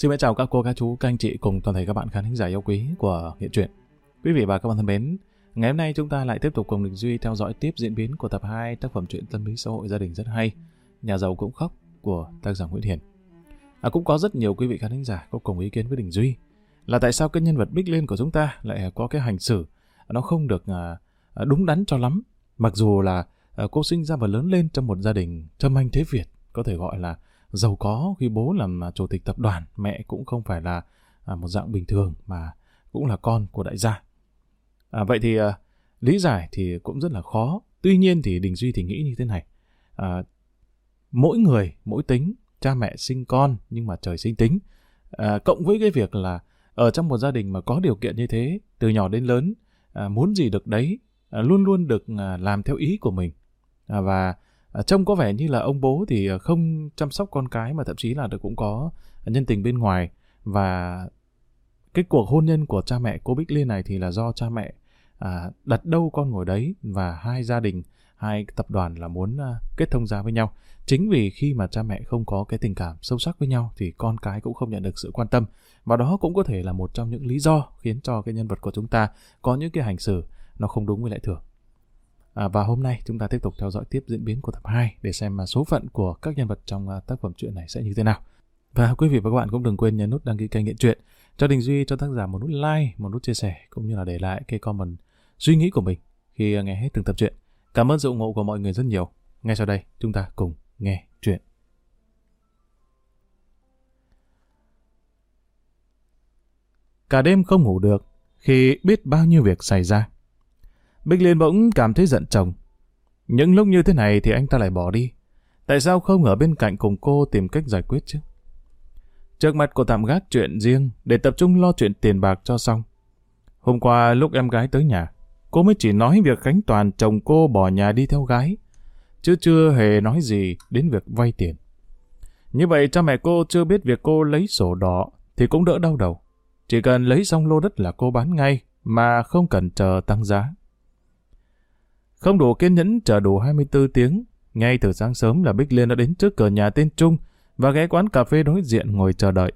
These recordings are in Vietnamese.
Xin chào các cô, các chú, các anh chị cùng toàn thể các bạn khán thính giả yêu quý của Nghệ truyện. Quý vị và các bạn thân mến, ngày hôm nay chúng ta lại tiếp tục cùng Đình Duy theo dõi tiếp diễn biến của tập 2 tác phẩm truyện tâm lý xã hội gia đình rất hay, Nhà giàu cũng khóc của tác giả Nguyễn Hiền. À, cũng có rất nhiều quý vị khán thính giả có cùng ý kiến với Đình Duy là tại sao cái nhân vật Bích Liên của chúng ta lại à, có cái hành xử nó không được à, à đúng đắn cho lắm. Mặc dù là à, cô sinh ra và lớn lên trong một gia đình trâm anh thế Việt, có thể gọi là giàu có khi bố làm à, chủ tịch tập đoàn, mẹ cũng không phải là à, một dạng bình thường mà cũng là con của đại gia. À, vậy thì à, lý giải thì cũng rất là khó. Tuy nhiên thì Đình Duy thì nghĩ như thế này. À, mỗi người, mỗi tính, cha mẹ sinh con nhưng mà trời sinh tính. À, cộng với cái việc là ở trong một gia đình mà có điều kiện như thế, từ nhỏ đến lớn, à, muốn gì được đấy, à, luôn luôn được à, làm theo ý của mình. À, và À, trông có vẻ như là ông bố thì à, không chăm sóc con cái mà thậm chí là cũng có nhân tình bên ngoài. Và cái cuộc hôn nhân của cha mẹ cô Bích Liên này thì là do cha mẹ à, đặt đâu con ngồi đấy và hai gia đình hai tập đoàn là muốn à, kết thông gia với nhau. Chính vì khi mà cha mẹ không có cái tình cảm sâu sắc với nhau thì con cái cũng không nhận được sự quan tâm. Và đó cũng có thể là một trong những lý do khiến cho cái nhân vật của chúng ta có những cái hành xử nó không đúng với lẽ thường. À, và hôm nay chúng ta tiếp tục theo dõi tiếp diễn biến của tập 2 để xem mà số phận của các nhân vật trong à, tác phẩm truyện này sẽ như thế nào. Và quý vị và các bạn cũng đừng quên nhấn nút đăng ký kênh Nghiện Truyện cho Đình Duy cho tác giả một nút like, một nút chia sẻ cũng như là để lại cái comment suy nghĩ của mình khi nghe hết từng tập truyện. Cảm ơn sự ủng hộ của mọi người rất nhiều. Ngay sau đây chúng ta cùng nghe truyện. Cả đêm không ngủ được khi biết bao nhiêu việc xảy ra. Bích Liên bỗng cảm thấy giận chồng. Những lúc như thế này thì anh ta lại bỏ đi. Tại sao không ở bên cạnh cùng cô tìm cách giải quyết chứ? Trước mặt cô tạm gác chuyện riêng để tập trung lo chuyện tiền bạc cho xong. Hôm qua lúc em gái tới nhà, cô mới chỉ nói việc Khánh Toàn chồng cô bỏ nhà đi theo gái, chứ chưa hề nói gì đến việc vay tiền. Như vậy cha mẹ cô chưa biết việc cô lấy sổ đỏ thì cũng đỡ đau đầu. Chỉ cần lấy xong lô đất là cô bán ngay mà không cần chờ tăng giá. Không đủ kiên nhẫn chờ đủ 24 tiếng, ngay từ sáng sớm là Bích Liên đã đến trước cửa nhà tên Trung và ghé quán cà phê đối diện ngồi chờ đợi.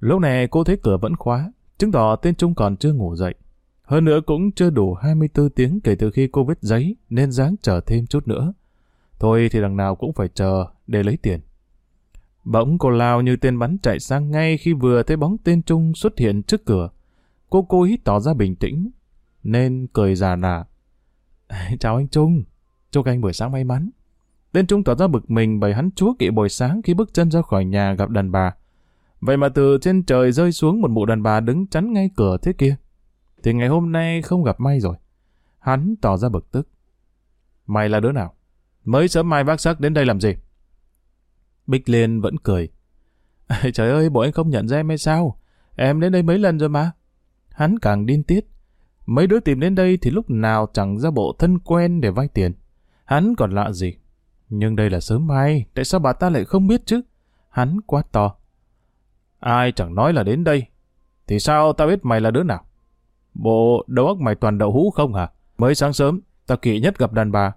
Lúc này cô thấy cửa vẫn khóa, chứng tỏ tên Trung còn chưa ngủ dậy. Hơn nữa cũng chưa đủ 24 tiếng kể từ khi cô viết giấy nên dáng chờ thêm chút nữa. Thôi thì đằng nào cũng phải chờ để lấy tiền. Bỗng cô lao như tên bắn chạy sang ngay khi vừa thấy bóng tên Trung xuất hiện trước cửa. Cô cố ý tỏ ra bình tĩnh, nên cười già nà. Chào anh Trung, chúc anh buổi sáng may mắn. Tên Trung tỏ ra bực mình bởi hắn chúa kỵ buổi sáng khi bước chân ra khỏi nhà gặp đàn bà. Vậy mà từ trên trời rơi xuống một mụ đàn bà đứng chắn ngay cửa thế kia. Thì ngày hôm nay không gặp may rồi. Hắn tỏ ra bực tức. Mày là đứa nào? Mới sớm mai bác sắc đến đây làm gì? Bích Liên vẫn cười. Trời ơi, bộ anh không nhận ra em hay sao? Em đến đây mấy lần rồi mà. Hắn càng điên tiết. Mấy đứa tìm đến đây thì lúc nào chẳng ra bộ thân quen để vay tiền. Hắn còn lạ gì. Nhưng đây là sớm mai, tại sao bà ta lại không biết chứ? Hắn quá to. Ai chẳng nói là đến đây. Thì sao tao biết mày là đứa nào? Bộ đầu óc mày toàn đậu hũ không hả? Mới sáng sớm, tao kỵ nhất gặp đàn bà.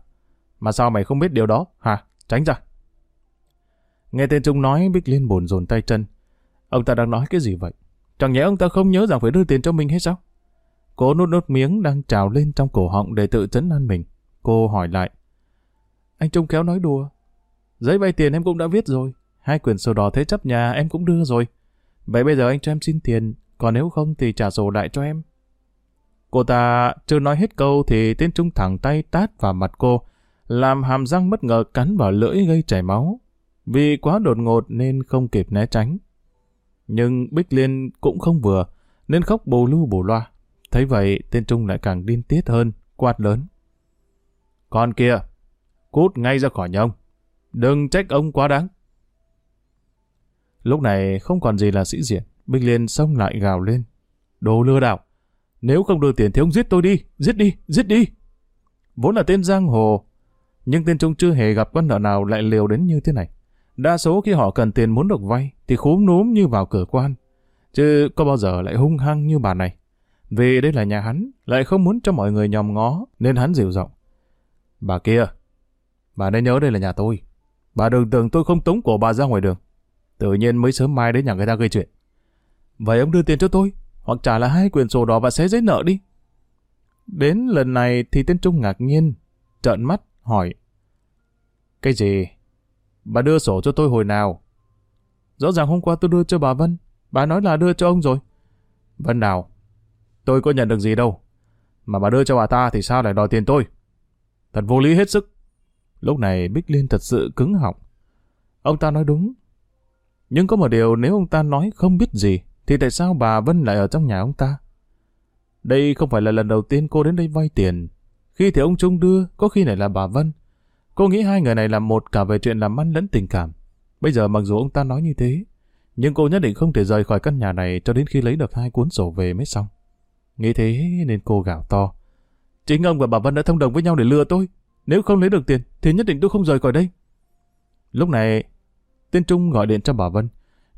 Mà sao mày không biết điều đó, hả? Tránh ra. Nghe tên Trung nói, Bích Liên buồn dồn tay chân. Ông ta đang nói cái gì vậy? Chẳng nhẽ ông ta không nhớ rằng phải đưa tiền cho mình hay sao? Cô nuốt nốt miếng đang trào lên trong cổ họng để tự chấn an mình. Cô hỏi lại. Anh Trung kéo nói đùa. Giấy vay tiền em cũng đã viết rồi. Hai quyển sổ đỏ thế chấp nhà em cũng đưa rồi. Vậy bây giờ anh cho em xin tiền, còn nếu không thì trả sổ lại cho em. Cô ta chưa nói hết câu thì tên Trung thẳng tay tát vào mặt cô, làm hàm răng bất ngờ cắn vào lưỡi gây chảy máu. Vì quá đột ngột nên không kịp né tránh. Nhưng Bích Liên cũng không vừa, nên khóc bù lu bù loa. Thấy vậy, tên Trung lại càng điên tiết hơn, quát lớn. Con kia, cút ngay ra khỏi nhà ông. Đừng trách ông quá đáng. Lúc này không còn gì là sĩ diện, Bích Liên xông lại gào lên. Đồ lừa đảo, nếu không đưa tiền thì ông giết tôi đi, giết đi, giết đi. Vốn là tên giang hồ, nhưng tên Trung chưa hề gặp con nợ nào lại liều đến như thế này. Đa số khi họ cần tiền muốn được vay thì khúm núm như vào cửa quan, chứ có bao giờ lại hung hăng như bà này. Vì đây là nhà hắn, lại không muốn cho mọi người nhòm ngó, nên hắn dịu giọng. Bà kia, bà nên nhớ đây là nhà tôi. Bà đừng tưởng tôi không tống cổ bà ra ngoài đường. Tự nhiên mới sớm mai đến nhà người ta gây chuyện. Vậy ông đưa tiền cho tôi, hoặc trả lại hai quyển sổ đỏ và xé giấy nợ đi. Đến lần này thì tên Trung ngạc nhiên, trợn mắt, hỏi. Cái gì? Bà đưa sổ cho tôi hồi nào? Rõ ràng hôm qua tôi đưa cho bà Vân. Bà nói là đưa cho ông rồi. Vân nào? Tôi có nhận được gì đâu. Mà bà đưa cho bà ta thì sao lại đòi tiền tôi? Thật vô lý hết sức. Lúc này Bích Liên thật sự cứng họng. Ông ta nói đúng. Nhưng có một điều nếu ông ta nói không biết gì, thì tại sao bà Vân lại ở trong nhà ông ta? Đây không phải là lần đầu tiên cô đến đây vay tiền. Khi thì ông Trung đưa, có khi lại là bà Vân. Cô nghĩ hai người này là một cả về chuyện làm ăn lẫn tình cảm. Bây giờ mặc dù ông ta nói như thế, nhưng cô nhất định không thể rời khỏi căn nhà này cho đến khi lấy được hai cuốn sổ về mới xong. Nghĩ thế nên cô gào to. Chính ông và bà Vân đã thông đồng với nhau để lừa tôi. Nếu không lấy được tiền, thì nhất định tôi không rời khỏi đây. Lúc này, tên Trung gọi điện cho bà Vân,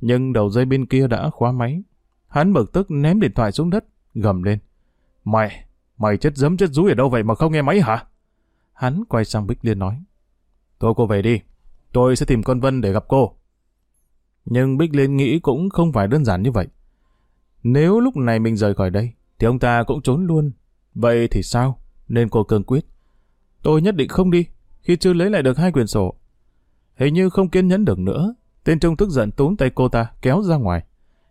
nhưng đầu dây bên kia đã khóa máy. Hắn bực tức ném điện thoại xuống đất, gầm lên. Mày, mày chết dấm chết rúi ở đâu vậy mà không nghe máy hả? Hắn quay sang Bích Liên nói. Thôi cô về đi, tôi sẽ tìm con Vân để gặp cô. Nhưng Bích Liên nghĩ cũng không phải đơn giản như vậy. Nếu lúc này mình rời khỏi đây, thì ông ta cũng trốn luôn. Vậy thì sao? Nên cô cương quyết. Tôi nhất định không đi, khi chưa lấy lại được hai quyền sổ. Hình như không kiên nhẫn được nữa. Tên Trung tức giận túm tay cô ta, kéo ra ngoài.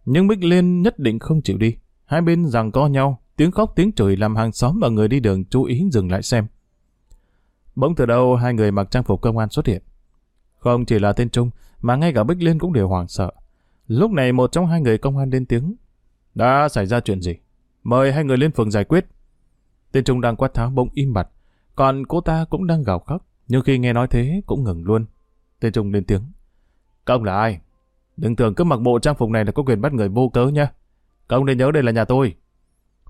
Nhưng Bích Liên nhất định không chịu đi. Hai bên rằng co nhau, tiếng khóc tiếng chửi làm hàng xóm và người đi đường chú ý dừng lại xem. Bỗng từ đâu hai người mặc trang phục công an xuất hiện. Không chỉ là tên Trung, mà ngay cả Bích Liên cũng đều hoảng sợ. Lúc này một trong hai người công an lên tiếng. Đã xảy ra chuyện gì? Mời hai người lên phường giải quyết. Tên Trung đang quát tháo bỗng im bặt. Còn cô ta cũng đang gào khóc. Nhưng khi nghe nói thế cũng ngừng luôn. Tên Trung lên tiếng. Các ông là ai? Đừng tưởng cứ mặc bộ trang phục này là có quyền bắt người vô cớ nha. Các ông nên nhớ đây là nhà tôi.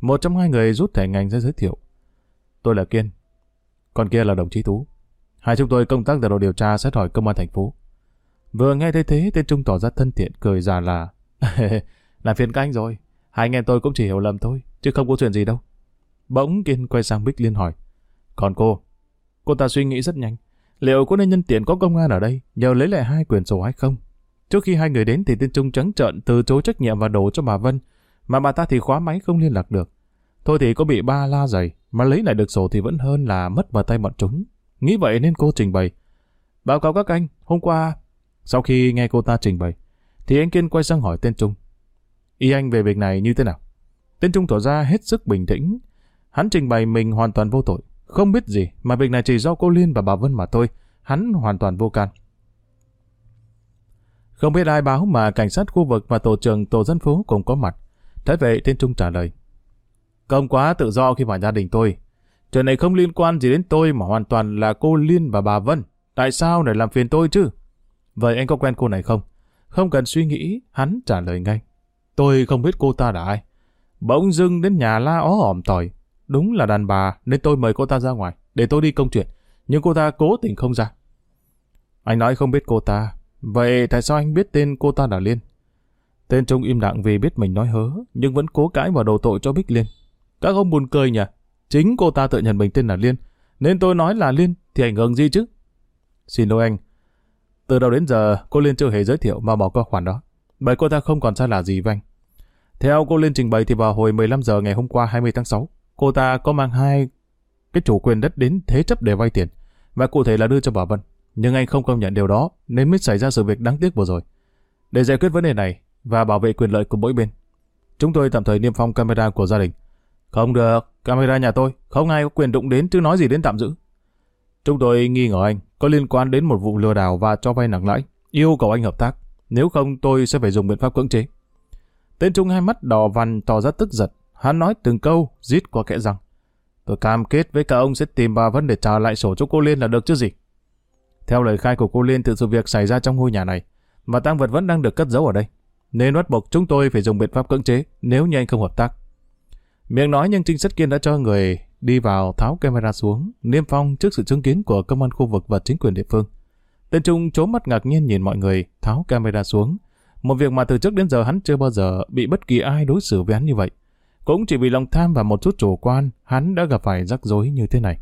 Một trong hai người rút thẻ ngành ra giới thiệu. Tôi là Kiên. Còn kia là đồng chí Tú. Hai chúng tôi công tác tại đội điều tra xét hỏi công an thành phố. Vừa nghe thấy thế, tên Trung tỏ ra thân thiện, cười già là làm phiền các anh rồi. Hai anh em tôi cũng chỉ hiểu lầm thôi, chứ không có chuyện gì đâu. Bỗng Kiên quay sang Bích Liên hỏi. Còn cô? Cô ta suy nghĩ rất nhanh. Liệu có nên nhân tiện có công an ở đây, nhờ lấy lại hai quyền sổ hay không? Trước khi hai người đến thì tên Trung trắng trợn từ chối trách nhiệm và đổ cho bà Vân, mà bà ta thì khóa máy không liên lạc được. Thôi thì có bị ba la giày, mà lấy lại được sổ thì vẫn hơn là mất vào tay bọn chúng. Nghĩ vậy nên cô trình bày. Báo cáo các anh, hôm qua... Sau khi nghe cô ta trình bày, thì anh Kiên quay sang hỏi tên Trung. Ý anh về việc này như thế nào? Tên Trung tỏ ra hết sức bình tĩnh. Hắn trình bày mình hoàn toàn vô tội. Không biết gì, mà việc này chỉ do cô Liên và bà Vân mà thôi. Hắn hoàn toàn vô can. Không biết ai báo mà cảnh sát khu vực và tổ trưởng tổ dân phố cùng có mặt. Thế vậy tên Trung trả lời. Công quá tự do khi vào gia đình tôi. Chuyện này không liên quan gì đến tôi mà hoàn toàn là cô Liên và bà Vân. Tại sao lại làm phiền tôi chứ? Vậy anh có quen cô này không? Không cần suy nghĩ, hắn trả lời ngay. Tôi không biết cô ta là ai. Bỗng dưng đến nhà la ó ỏm tỏi. Đúng là đàn bà nên tôi mời cô ta ra ngoài để tôi đi công chuyện. Nhưng cô ta cố tình không ra. Anh nói không biết cô ta. Vậy tại sao anh biết tên cô ta là Liên? Tên Trung im lặng vì biết mình nói hớ, nhưng vẫn cố cãi vào đầu tội cho Bích Liên. Các ông buồn cười nhỉ? Chính cô ta tự nhận mình tên là Liên. Nên tôi nói là Liên thì ảnh hưởng gì chứ? Xin lỗi anh. Từ đầu đến giờ cô Liên chưa hề giới thiệu mà bỏ qua khoản đó. Bởi cô ta không còn xa lạ gì với anh. Theo cô Liên trình bày thì vào hồi 15 giờ ngày hôm qua 20 tháng 6, cô ta có mang hai cái chủ quyền đất đến thế chấp để vay tiền. Và cụ thể là đưa cho bà Vân. Nhưng anh không công nhận điều đó nên mới xảy ra sự việc đáng tiếc vừa rồi. Để giải quyết vấn đề này và bảo vệ quyền lợi của mỗi bên, chúng tôi tạm thời niêm phong camera của gia đình. Không được, camera nhà tôi, không ai có quyền đụng đến chứ nói gì đến tạm giữ. Chúng tôi nghi ngờ anh có liên quan đến một vụ lừa đảo và cho vay nặng lãi, yêu cầu anh hợp tác. Nếu không tôi sẽ phải dùng biện pháp cưỡng chế. Tên Trung hai mắt đỏ vằn tỏ ra tức giận. Hắn nói từng câu, rít qua kẽ răng. Tôi cam kết với cả ông sẽ tìm bà Vân để trả lại sổ cho cô Liên là được chứ gì. Theo lời khai của cô Liên từ sự việc xảy ra trong ngôi nhà này, mà tăng vật vẫn đang được cất giấu ở đây. Nên bắt buộc chúng tôi phải dùng biện pháp cưỡng chế nếu như anh không hợp tác. Miệng nói nhưng trinh sát kiên đã cho người đi vào tháo camera xuống, niêm phong trước sự chứng kiến của công an khu vực và chính quyền địa phương. Tên Trung chố mắt ngạc nhiên nhìn mọi người, tháo camera xuống. Một việc mà từ trước đến giờ hắn chưa bao giờ bị bất kỳ ai đối xử với hắn như vậy. Cũng chỉ vì lòng tham và một chút chủ quan, hắn đã gặp phải rắc rối như thế này.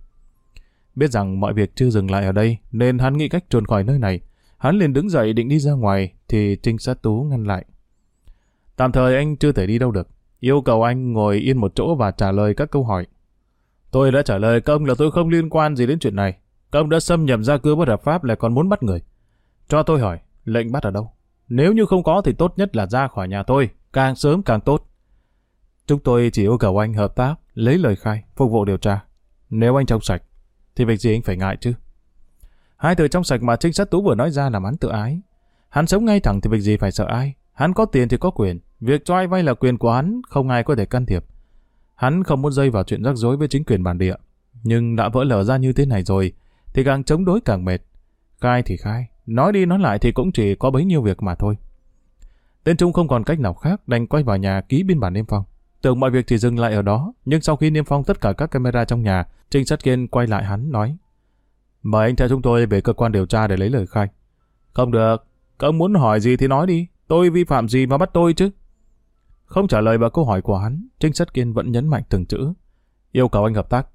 Biết rằng mọi việc chưa dừng lại ở đây, nên hắn nghĩ cách trốn khỏi nơi này. Hắn liền đứng dậy định đi ra ngoài, thì trinh sát Tú ngăn lại. Tạm thời anh chưa thể đi đâu được. Yêu cầu anh ngồi yên một chỗ và trả lời các câu hỏi. Tôi đã trả lời công là tôi không liên quan gì đến chuyện này ông đã xâm nhập gia cư bất hợp pháp là còn muốn bắt người. Cho tôi hỏi, lệnh bắt ở đâu? Nếu như không có thì tốt nhất là ra khỏi nhà tôi, càng sớm càng tốt. Chúng tôi chỉ yêu cầu anh hợp tác, lấy lời khai, phục vụ điều tra. Nếu anh trong sạch, thì việc gì anh phải ngại chứ? Hai từ trong sạch mà trinh sát Tú vừa nói ra làm hắn tự ái. Hắn sống ngay thẳng thì việc gì phải sợ ai. Hắn có tiền thì có quyền. Việc cho ai vay là quyền của hắn, không ai có thể can thiệp. Hắn không muốn dây vào chuyện rắc rối với chính quyền bản địa. Nhưng đã vỡ lở ra như thế này rồi, thì càng chống đối càng mệt. Khai thì khai, nói đi nói lại thì cũng chỉ có bấy nhiêu việc mà thôi. Tên Trung không còn cách nào khác đành quay vào nhà ký biên bản niêm phong. Tưởng mọi việc thì dừng lại ở đó, nhưng sau khi niêm phong tất cả các camera trong nhà, trinh sát kiên quay lại hắn nói Mời anh theo chúng tôi về cơ quan điều tra để lấy lời khai. Không được, ông muốn hỏi gì thì nói đi, tôi vi phạm gì mà bắt tôi chứ? Không trả lời vào câu hỏi của hắn, trinh sát kiên vẫn nhấn mạnh từng chữ. Yêu cầu anh hợp tác.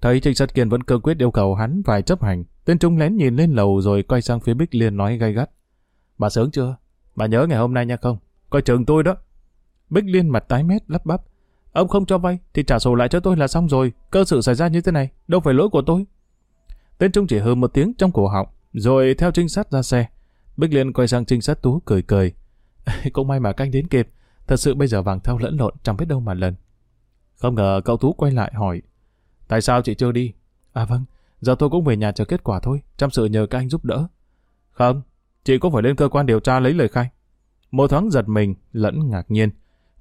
Thấy trinh sát kiên vẫn cơ quyết yêu cầu hắn phải chấp hành, tên Trung lén nhìn lên lầu rồi quay sang phía Bích Liên nói gay gắt. Bà sướng chưa? Bà nhớ ngày hôm nay nha không? Coi chừng tôi đó. Bích Liên mặt tái mét lắp bắp. Ông không cho vay thì trả sổ lại cho tôi là xong rồi. Cơ sự xảy ra như thế này, đâu phải lỗi của tôi. Tên Trung chỉ hừ một tiếng trong cổ họng, rồi theo trinh sát ra xe. Bích Liên quay sang trinh sát Tú cười cười. Cũng may mà canh đến kịp. Thật sự bây giờ vàng thau lẫn lộn chẳng biết đâu mà lần. Không ngờ cậu Tú quay lại hỏi. Tại sao chị chưa đi? À vâng, giờ tôi cũng về nhà chờ kết quả thôi. Chăm sự nhờ các anh giúp đỡ. Không, chị cũng phải lên cơ quan điều tra lấy lời khai. Một thoáng giật mình, lẫn ngạc nhiên.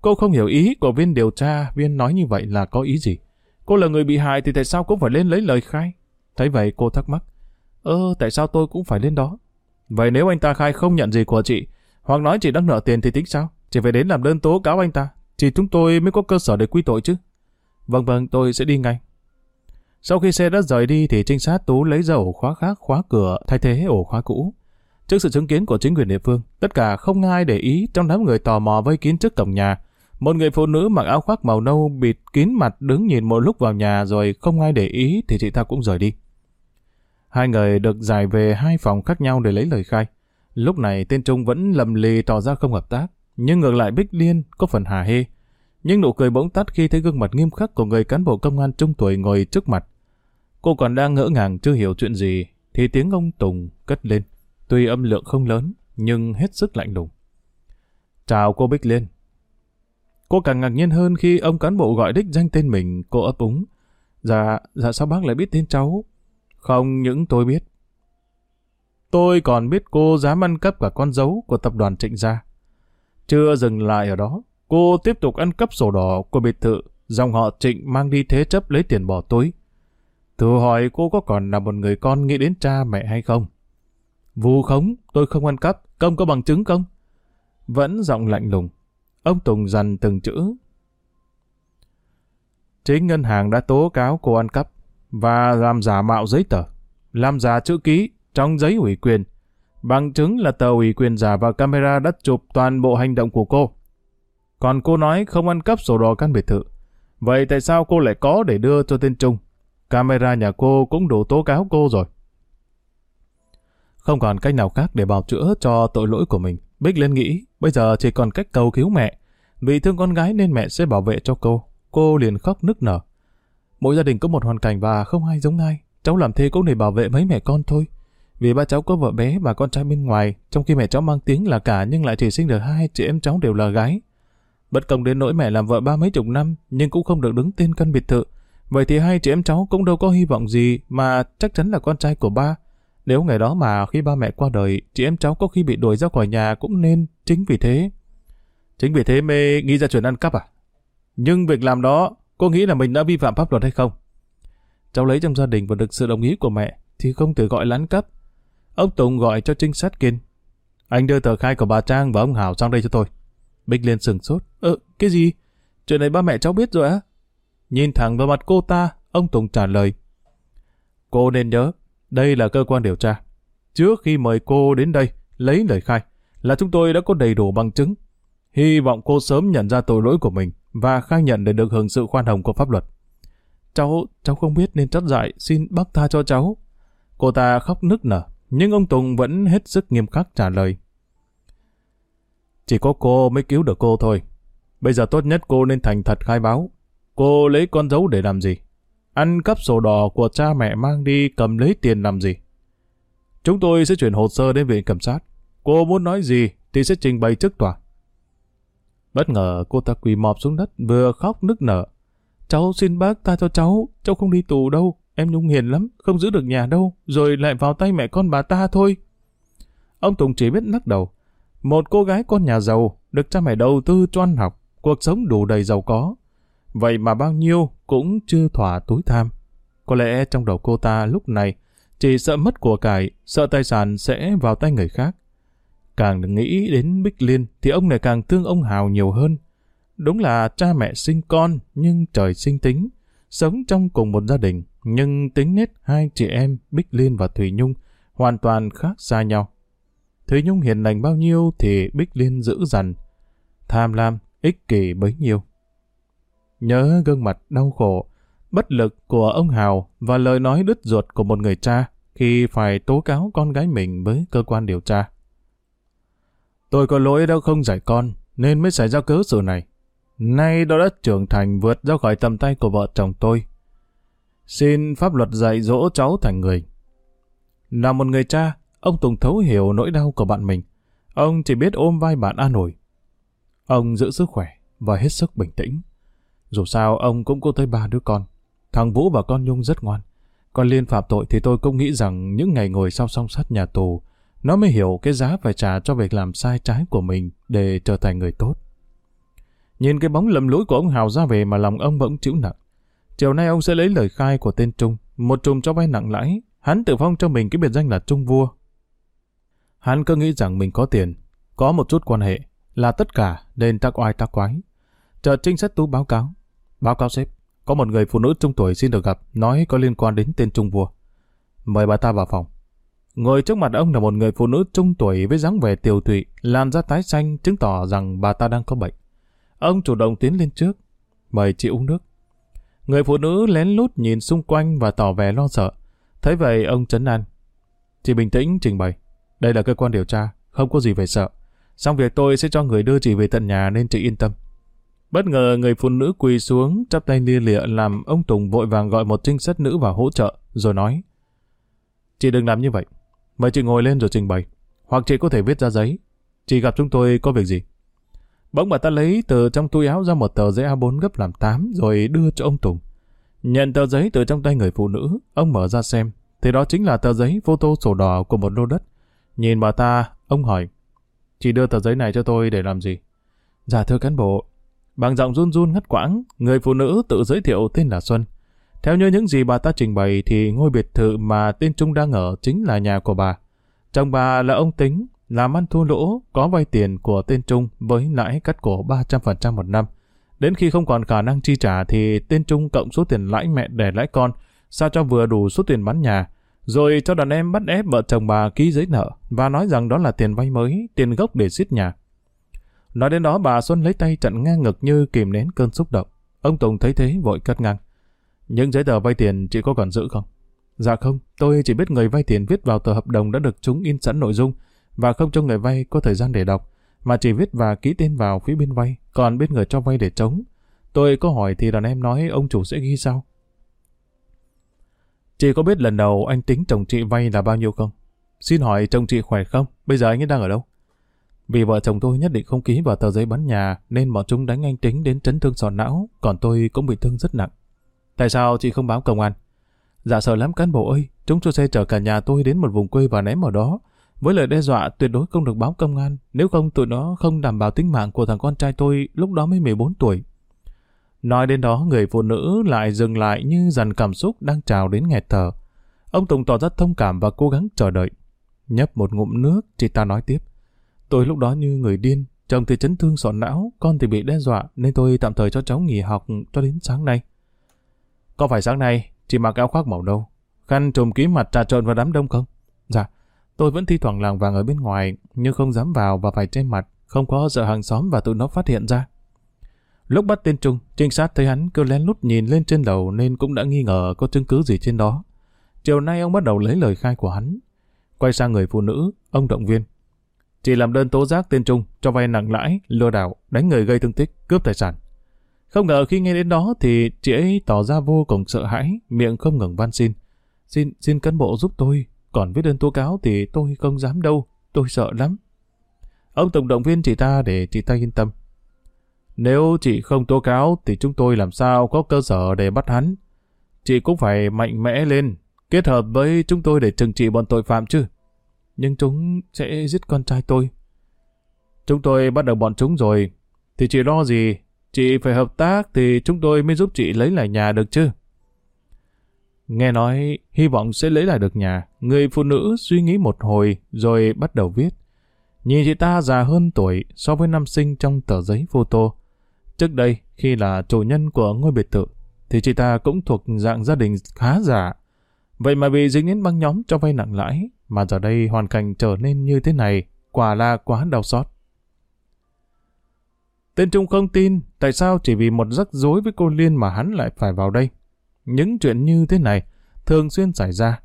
Cô không hiểu ý của viên điều tra, viên nói như vậy là có ý gì. Cô là người bị hại thì tại sao cũng phải lên lấy lời khai? Thấy vậy cô thắc mắc. Ơ, tại sao tôi cũng phải lên đó? Vậy nếu anh ta khai không nhận gì của chị, hoặc nói chị đang nợ tiền thì tính sao? Chị phải đến làm đơn tố cáo anh ta. Chỉ chúng tôi mới có cơ sở để quy tội chứ. Vâng vâng, tôi sẽ đi ngay. Sau khi xe đã rời đi thì trinh sát Tú lấy ra ổ khóa khác khóa cửa thay thế ổ khóa cũ. Trước sự chứng kiến của chính quyền địa phương, tất cả không ai để ý trong đám người tò mò vây kín trước cổng nhà. Một người phụ nữ mặc áo khoác màu nâu bịt kín mặt đứng nhìn một lúc vào nhà rồi không ai để ý thì chị ta cũng rời đi. Hai người được giải về hai phòng khác nhau để lấy lời khai. Lúc này tên Trung vẫn lầm lì tỏ ra không hợp tác, nhưng ngược lại Bích Liên có phần hà hê. Nhưng nụ cười bỗng tắt khi thấy gương mặt nghiêm khắc của người cán bộ công an trung tuổi ngồi trước mặt. Cô còn đang ngỡ ngàng chưa hiểu chuyện gì, thì tiếng ông Tùng cất lên. Tuy âm lượng không lớn, nhưng hết sức lạnh lùng. Chào cô Bích Liên. Cô càng ngạc nhiên hơn khi ông cán bộ gọi đích danh tên mình, cô ấp úng. Dạ, dạ sao bác lại biết tên cháu? Không những tôi biết. Tôi còn biết cô dám ăn cắp cả con dấu của tập đoàn Trịnh Gia. Chưa dừng lại ở đó, cô tiếp tục ăn cắp sổ đỏ của biệt thự, dòng họ Trịnh mang đi thế chấp lấy tiền bỏ túi. Thử hỏi cô có còn là một người con nghĩ đến cha mẹ hay không? Vu khống, tôi không ăn cắp, công có bằng chứng không? Vẫn giọng lạnh lùng. Ông Tùng dằn từng chữ. Chính ngân hàng đã tố cáo cô ăn cắp và làm giả mạo giấy tờ, làm giả chữ ký trong giấy ủy quyền. Bằng chứng là tờ ủy quyền giả và camera đã chụp toàn bộ hành động của cô. Còn cô nói không ăn cắp sổ đỏ căn biệt thự. Vậy tại sao cô lại có để đưa cho tên Trung? Camera nhà cô cũng đủ tố cáo cô rồi. Không còn cách nào khác để bào chữa cho tội lỗi của mình. Bích lên nghĩ, bây giờ chỉ còn cách cầu cứu mẹ. Vì thương con gái nên mẹ sẽ bảo vệ cho cô. Cô liền khóc nức nở. Mỗi gia đình có một hoàn cảnh và không ai giống ai. Cháu làm thế cũng để bảo vệ mấy mẹ con thôi. Vì ba cháu có vợ bé và con trai bên ngoài, trong khi mẹ cháu mang tiếng là cả nhưng lại chỉ sinh được hai chị em cháu đều là gái. Bất công đến nỗi mẹ làm vợ ba mấy chục năm nhưng cũng không được đứng tên căn biệt thự. Vậy thì hai chị em cháu cũng đâu có hy vọng gì mà chắc chắn là con trai của ba. Nếu ngày đó mà khi ba mẹ qua đời, chị em cháu có khi bị đuổi ra khỏi nhà cũng nên chính vì thế. Chính vì thế mê nghĩ ra chuyện ăn cắp à? Nhưng việc làm đó, cô nghĩ là mình đã vi phạm pháp luật hay không? Cháu lấy trong gia đình và được sự đồng ý của mẹ, thì không thể gọi lán cấp cắp. Ông Tùng gọi cho trinh sát kiên. Anh đưa tờ khai của bà Trang và ông Hảo sang đây cho tôi. Bích Liên sừng sốt. Ờ, cái gì? Chuyện này ba mẹ cháu biết rồi á? Nhìn thẳng vào mặt cô ta, ông Tùng trả lời. Cô nên nhớ, đây là cơ quan điều tra. Trước khi mời cô đến đây lấy lời khai, là chúng tôi đã có đầy đủ bằng chứng. Hy vọng cô sớm nhận ra tội lỗi của mình và khai nhận để được hưởng sự khoan hồng của pháp luật. Cháu, cháu không biết nên trách dại, xin bác tha cho cháu. Cô ta khóc nức nở, Nhưng ông Tùng vẫn hết sức nghiêm khắc trả lời. Chỉ có cô mới cứu được cô thôi. Bây giờ tốt nhất cô nên thành thật khai báo. Cô lấy con dấu để làm gì? Ăn cắp sổ đỏ của cha mẹ mang đi cầm lấy tiền làm gì? Chúng tôi sẽ chuyển hồ sơ đến viện kiểm sát. Cô muốn nói gì thì sẽ trình bày trước tòa. Bất ngờ cô ta quỳ mọp xuống đất vừa khóc nức nở. Cháu xin bác tha cho cháu, cháu không đi tù đâu. Em Nhung hiền lắm, không giữ được nhà đâu, rồi lại vào tay mẹ con bà ta thôi. Ông Tùng chỉ biết lắc đầu. Một cô gái con nhà giàu, được cha mẹ đầu tư cho ăn học, cuộc sống đủ đầy giàu có. Vậy mà bao nhiêu cũng chưa thỏa túi tham. Có lẽ trong đầu cô ta lúc này chỉ sợ mất của cải, sợ tài sản sẽ vào tay người khác. Càng nghĩ đến Bích Liên thì ông lại càng thương ông Hào nhiều hơn. Đúng là cha mẹ sinh con nhưng trời sinh tính. Sống trong cùng một gia đình nhưng tính nết hai chị em Bích Liên và Thùy Nhung hoàn toàn khác xa nhau. Thùy Nhung hiền lành bao nhiêu thì Bích Liên giữ dằn, tham lam, ích kỷ bấy nhiêu. Nhớ gương mặt đau khổ, bất lực của ông Hào và lời nói đứt ruột của một người cha khi phải tố cáo con gái mình với cơ quan điều tra. Tôi có lỗi đâu không giải con, nên mới xảy ra cớ sự này. Nay đó đã trưởng thành vượt ra khỏi tầm tay của vợ chồng tôi. Xin pháp luật dạy dỗ cháu thành người. Là một người cha, ông Tùng thấu hiểu nỗi đau của bạn mình. Ông chỉ biết ôm vai bạn an ủi. Ông giữ sức khỏe và hết sức bình tĩnh. Dù sao, ông cũng có tới ba đứa con. Thằng Vũ và con Nhung rất ngoan. Còn Liên phạm tội thì tôi cũng nghĩ rằng những ngày ngồi sau song sắt nhà tù, nó mới hiểu cái giá phải trả cho việc làm sai trái của mình để trở thành người tốt. Nhìn cái bóng lầm lũi của ông Hào ra về mà lòng ông bỗng chịu nặng. Chiều nay ông sẽ lấy lời khai của tên Trung, một trùm cho vay nặng lãi. Hắn tự phong cho mình cái biệt danh là Trung Vua. Hắn cứ nghĩ rằng mình có tiền, có một chút quan hệ, là tất cả nên tác oai tác quái chờ trinh sát tú báo cáo. Báo cáo sếp, có một người phụ nữ trung tuổi xin được gặp, nói có liên quan đến tên Trung Vua. Mời bà ta vào phòng. Ngồi trước mặt ông là một người phụ nữ trung tuổi với dáng vẻ tiều tụy, làn da tái xanh chứng tỏ rằng bà ta đang có bệnh. Ông chủ động tiến lên trước, mời chị uống nước. Người phụ nữ lén lút nhìn xung quanh và tỏ vẻ lo sợ. Thấy vậy ông chấn an. Chị bình tĩnh trình bày. Đây là cơ quan điều tra, không có gì phải sợ. Xong việc tôi sẽ cho người đưa chị về tận nhà nên chị yên tâm. Bất ngờ người phụ nữ quỳ xuống, chắp tay lia lịa làm ông Tùng vội vàng gọi một trinh sát nữ vào hỗ trợ, rồi nói. Chị đừng làm như vậy. Mời chị ngồi lên rồi trình bày. Hoặc chị có thể viết ra giấy. Chị gặp chúng tôi có việc gì? Bỗng bà ta lấy từ trong túi áo ra một tờ giấy A4 gấp làm 8 rồi đưa cho ông Tùng. Nhận tờ giấy từ trong tay người phụ nữ, ông mở ra xem. Thì đó chính là tờ giấy photo sổ đỏ của một lô đất. Nhìn bà ta, ông hỏi. Chị đưa tờ giấy này cho tôi để làm gì? Dạ thưa cán bộ. Bằng giọng run run ngắt quãng, người phụ nữ tự giới thiệu tên là Xuân. Theo như những gì bà ta trình bày thì ngôi biệt thự mà tên Trung đang ở chính là nhà của bà. Chồng bà là ông Tính, làm ăn thua lỗ, có vay tiền của tên Trung với lãi cắt cổ 300% một năm. Đến khi không còn khả năng chi trả thì tên Trung cộng số tiền lãi mẹ để lãi con, sao cho vừa đủ số tiền bán nhà, rồi cho đàn em bắt ép vợ chồng bà ký giấy nợ và nói rằng đó là tiền vay mới, tiền gốc để giết nhà. Nói đến đó bà Xuân lấy tay chặn ngang ngực như kìm nén cơn xúc động. Ông Tùng thấy thế vội cắt ngang. Những giấy tờ vay tiền chị có còn giữ không? Dạ không, tôi chỉ biết người vay tiền viết vào tờ hợp đồng đã được chúng in sẵn nội dung và không cho người vay có thời gian để đọc, mà chỉ viết và ký tên vào phía bên vay, còn biết người cho vay để chống. Tôi có hỏi thì đàn em nói ông chủ sẽ ghi sao? Chị có biết lần đầu anh tính chồng chị vay là bao nhiêu không? Xin hỏi chồng chị khỏe không? Bây giờ anh ấy đang ở đâu? Vì vợ chồng tôi nhất định không ký vào tờ giấy bán nhà nên bọn chúng đánh anh tính đến chấn thương sọ não, còn tôi cũng bị thương rất nặng. Tại sao chị không báo công an? Dạ sợ lắm cán bộ ơi, chúng cho xe chở cả nhà tôi đến một vùng quê và ném ở đó. Với lời đe dọa tuyệt đối không được báo công an, nếu không tụi nó không đảm bảo tính mạng của thằng con trai tôi lúc đó mới 14 tuổi. Nói đến đó, người phụ nữ lại dừng lại như dần cảm xúc đang trào đến nghẹt thở. Ông Tùng tỏ ra thông cảm và cố gắng chờ đợi. Nhấp một ngụm nước, chị ta nói tiếp. Tôi lúc đó như người điên, chồng thì chấn thương sọ não, con thì bị đe dọa nên tôi tạm thời cho cháu nghỉ học cho đến sáng nay. Có phải sáng nay chị mặc áo khoác màu đâu, khăn trùm kín mặt trà trộn vào đám đông không? Dạ, tôi vẫn thi thoảng làng vàng ở bên ngoài, nhưng không dám vào và phải che mặt, không có sợ hàng xóm và tụi nó phát hiện ra. Lúc bắt tên Trung, trinh sát thấy hắn cứ lén lút nhìn lên trên đầu nên cũng đã nghi ngờ có chứng cứ gì trên đó. Chiều nay ông bắt đầu lấy lời khai của hắn. Quay sang người phụ nữ, ông động viên. Chị làm đơn tố giác tên Trung cho vay nặng lãi, lừa đảo, đánh người gây thương tích, cướp tài sản. Không ngờ khi nghe đến đó thì chị ấy tỏ ra vô cùng sợ hãi, miệng không ngừng van xin. Xin, xin cán bộ giúp tôi, còn viết đơn tố cáo thì tôi không dám đâu, tôi sợ lắm. Ông Tổng động viên chị ta để chị ta yên tâm. Nếu chị không tố cáo thì chúng tôi làm sao có cơ sở để bắt hắn. Chị cũng phải mạnh mẽ lên, kết hợp với chúng tôi để trừng trị bọn tội phạm chứ. Nhưng chúng sẽ giết con trai tôi. Chúng tôi bắt được bọn chúng rồi, thì chị lo gì? Chị phải hợp tác thì chúng tôi mới giúp chị lấy lại nhà được chứ. Nghe nói hy vọng sẽ lấy lại được nhà, người phụ nữ suy nghĩ một hồi rồi bắt đầu viết. Nhìn chị ta già hơn tuổi so với năm sinh trong tờ giấy photo. Trước đây, khi là chủ nhân của ngôi biệt thự, thì chị ta cũng thuộc dạng gia đình khá giả. Vậy mà bị dính đến băng nhóm cho vay nặng lãi, mà giờ đây hoàn cảnh trở nên như thế này, quả là quá đau xót. Tên Trung không tin tại sao chỉ vì một rắc rối với cô Liên mà hắn lại phải vào đây. Những chuyện như thế này thường xuyên xảy ra.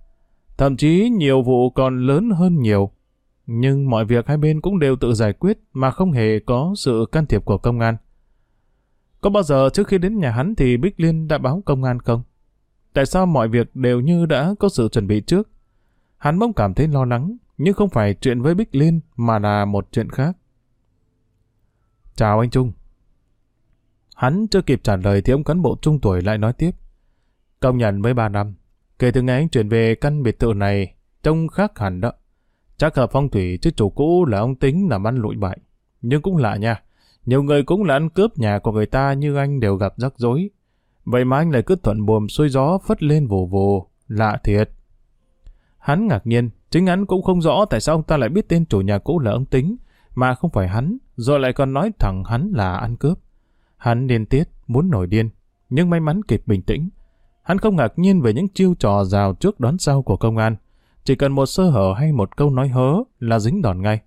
Thậm chí nhiều vụ còn lớn hơn nhiều. Nhưng mọi việc hai bên cũng đều tự giải quyết mà không hề có sự can thiệp của công an. Có bao giờ trước khi đến nhà hắn thì Bích Liên đã báo công an không? Tại sao mọi việc đều như đã có sự chuẩn bị trước? Hắn bỗng cảm thấy lo lắng, nhưng không phải chuyện với Bích Liên mà là một chuyện khác. Chào anh Trung. Hắn chưa kịp trả lời thì ông cán bộ trung tuổi lại nói tiếp. Công nhận mới 3 năm, kể từ ngày anh chuyển về căn biệt thự này, trông khác hẳn đó. Chắc hợp phong thủy chứ chủ cũ là ông tính làm ăn lụi bại. Nhưng cũng lạ nha, nhiều người cũng là ăn cướp nhà của người ta như anh đều gặp rắc rối. Vậy mà anh lại cứ thuận buồm xuôi gió phất lên vù vù, lạ thiệt. Hắn ngạc nhiên, chính hắn cũng không rõ tại sao ông ta lại biết tên chủ nhà cũ là ông Tính, mà không phải hắn, rồi lại còn nói thẳng hắn là ăn cướp. Hắn điên tiết, muốn nổi điên, nhưng may mắn kịp bình tĩnh. Hắn không ngạc nhiên về những chiêu trò rào trước đón sau của công an. Chỉ cần một sơ hở hay một câu nói hớ là dính đòn ngay.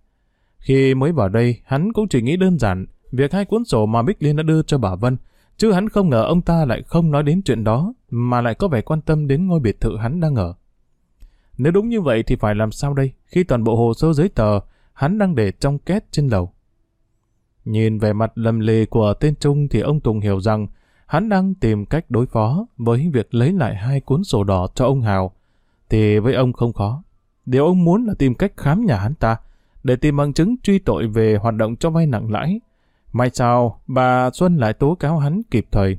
Khi mới vào đây, hắn cũng chỉ nghĩ đơn giản việc hai cuốn sổ mà Bích Liên đã đưa cho bà Vân, chứ hắn không ngờ ông ta lại không nói đến chuyện đó, mà lại có vẻ quan tâm đến ngôi biệt thự hắn đang ở. Nếu đúng như vậy thì phải làm sao đây, khi toàn bộ hồ sơ giấy tờ hắn đang để trong két trên lầu. Nhìn về mặt lầm lì của tên Trung thì ông Tùng hiểu rằng hắn đang tìm cách đối phó với việc lấy lại hai cuốn sổ đỏ cho ông Hào. Thì với ông không khó. Điều ông muốn là tìm cách khám nhà hắn ta để tìm bằng chứng truy tội về hoạt động cho vay nặng lãi. May sao bà Xuân lại tố cáo hắn kịp thời.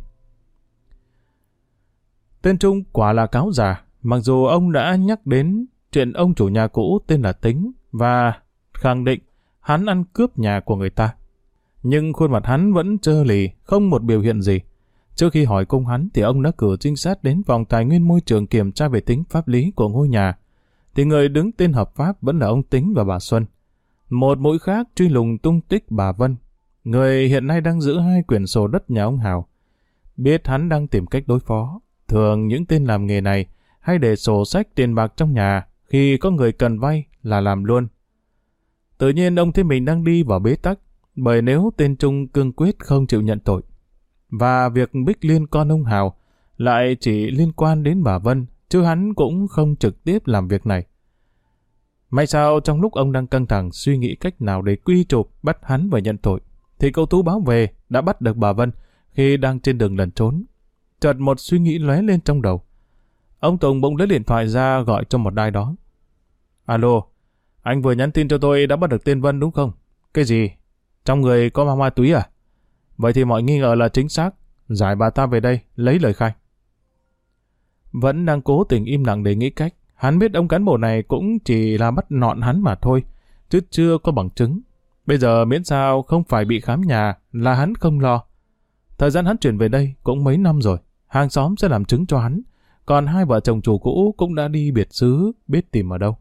Tên Trung quả là cáo giả, mặc dù ông đã nhắc đến chuyện ông chủ nhà cũ tên là Tính và khẳng định hắn ăn cướp nhà của người ta. Nhưng khuôn mặt hắn vẫn trơ lì, không một biểu hiện gì. Trước khi hỏi cung hắn thì ông đã cử trinh sát đến vòng tài nguyên môi trường kiểm tra về tính pháp lý của ngôi nhà. Thì người đứng tên hợp pháp vẫn là ông Tính và bà Xuân. Một mũi khác truy lùng tung tích bà Vân, người hiện nay đang giữ hai quyển sổ đất nhà ông Hào. Biết hắn đang tìm cách đối phó. Thường những tên làm nghề này hay để sổ sách tiền bạc trong nhà khi có người cần vay là làm luôn. Tự nhiên ông thấy mình đang đi vào bế tắc, bởi nếu tên Trung cương quyết không chịu nhận tội. Và việc Bích Liên con ông Hào lại chỉ liên quan đến bà Vân, chứ hắn cũng không trực tiếp làm việc này. May sao trong lúc ông đang căng thẳng suy nghĩ cách nào để quy chụp bắt hắn và nhận tội, thì cậu Tú báo về đã bắt được bà Vân khi đang trên đường lẩn trốn. Chợt một suy nghĩ lóe lên trong đầu. Ông Tùng bỗng lấy điện thoại ra gọi cho một đai đó. Alo, anh vừa nhắn tin cho tôi đã bắt được tên Vân đúng không? Cái gì? Trong người có ma ma túy à? Vậy thì mọi nghi ngờ là chính xác. Giải bà ta về đây, lấy lời khai. Vẫn đang cố tình im lặng để nghĩ cách. Hắn biết ông cán bộ này cũng chỉ là bắt nọn hắn mà thôi, chứ chưa có bằng chứng. Bây giờ miễn sao không phải bị khám nhà là hắn không lo. Thời gian hắn chuyển về đây cũng mấy năm rồi, hàng xóm sẽ làm chứng cho hắn. Còn hai vợ chồng chủ cũ cũng đã đi biệt xứ, biết tìm ở đâu.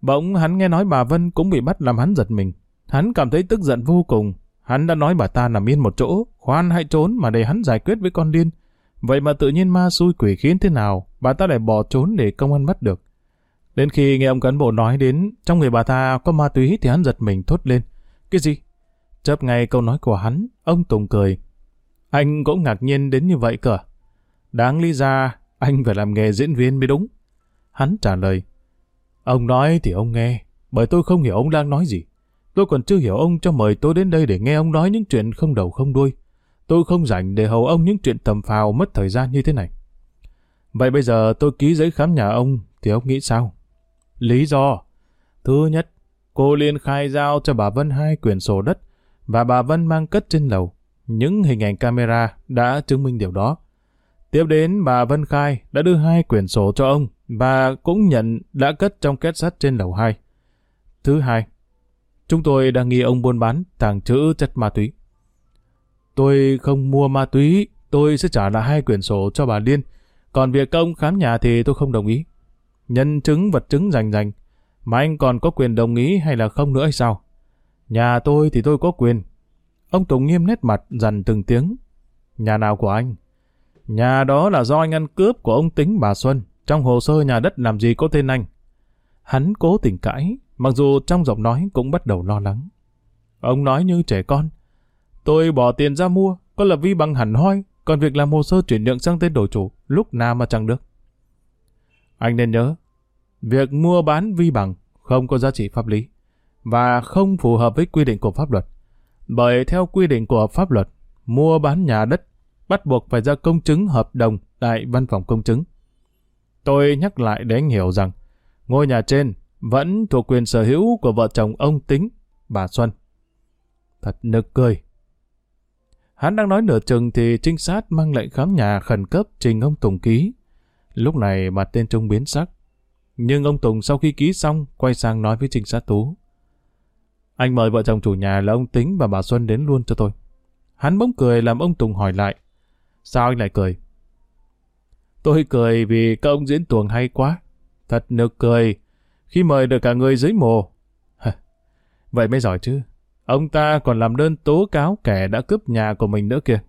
Bỗng hắn nghe nói bà Vân cũng bị bắt làm hắn giật mình. Hắn cảm thấy tức giận vô cùng. Hắn đã nói bà ta nằm yên một chỗ, khoan hãy trốn mà để hắn giải quyết với con Liên. Vậy mà tự nhiên ma xui quỷ khiến thế nào, bà ta lại bỏ trốn để công an bắt được. Đến khi nghe ông cán bộ nói đến trong người bà ta có ma túy thì hắn giật mình thốt lên. Cái gì? Chớp ngay câu nói của hắn, ông Tùng cười. Anh cũng ngạc nhiên đến như vậy cơ. Đáng lý ra, anh phải làm nghề diễn viên mới đúng. Hắn trả lời. Ông nói thì ông nghe, bởi tôi không hiểu ông đang nói gì. Tôi còn chưa hiểu ông cho mời tôi đến đây để nghe ông nói những chuyện không đầu không đuôi. Tôi không rảnh để hầu ông những chuyện tầm phào mất thời gian như thế này. Vậy bây giờ tôi ký giấy khám nhà ông thì ông nghĩ sao? Lý do. Thứ nhất, cô Liên khai giao cho bà Vân hai quyển sổ đất và bà Vân mang cất trên lầu. Những hình ảnh camera đã chứng minh điều đó. Tiếp đến bà Vân khai đã đưa hai quyển sổ cho ông và cũng nhận đã cất trong két sắt trên lầu 2. Thứ hai, chúng tôi đang nghi ông buôn bán tàng trữ chất ma túy. Tôi không mua ma túy, tôi sẽ trả lại hai quyển sổ cho bà Liên. Còn việc công khám nhà thì tôi không đồng ý. Nhân chứng vật chứng rành rành, mà anh còn có quyền đồng ý hay là không nữa hay sao? Nhà tôi thì tôi có quyền. Ông Tùng nghiêm nét mặt dằn từng tiếng. Nhà nào của anh? Nhà đó là do anh ăn cướp của ông Tính bà Xuân. Trong hồ sơ nhà đất làm gì có tên anh? Hắn cố tình cãi, mặc dù trong giọng nói cũng bắt đầu lo lắng. Ông nói như trẻ con. Tôi bỏ tiền ra mua, có là vi bằng hẳn hoi, còn việc làm hồ sơ chuyển nhượng sang tên đổi chủ, lúc nào mà chẳng được. Anh nên nhớ, việc mua bán vi bằng không có giá trị pháp lý và không phù hợp với quy định của pháp luật. Bởi theo quy định của pháp luật, mua bán nhà đất bắt buộc phải ra công chứng hợp đồng tại văn phòng công chứng. Tôi nhắc lại để anh hiểu rằng ngôi nhà trên vẫn thuộc quyền sở hữu của vợ chồng ông Tính, bà Xuân. Thật nực cười. Hắn đang nói nửa chừng thì trinh sát mang lệnh khám nhà khẩn cấp trình ông Tùng ký. Lúc này mặt tên Trung biến sắc. Nhưng ông Tùng sau khi ký xong, quay sang nói với trinh sát Tú. Anh mời vợ chồng chủ nhà là ông Tính và bà Xuân đến luôn cho tôi. Hắn bỗng cười làm ông Tùng hỏi lại. Sao anh lại cười? Tôi cười vì các ông diễn tuồng hay quá. Thật nực cười. Khi mời được cả người dưới mồ. Vậy mới giỏi chứ. Ông ta còn làm đơn tố cáo kẻ đã cướp nhà của mình nữa kìa.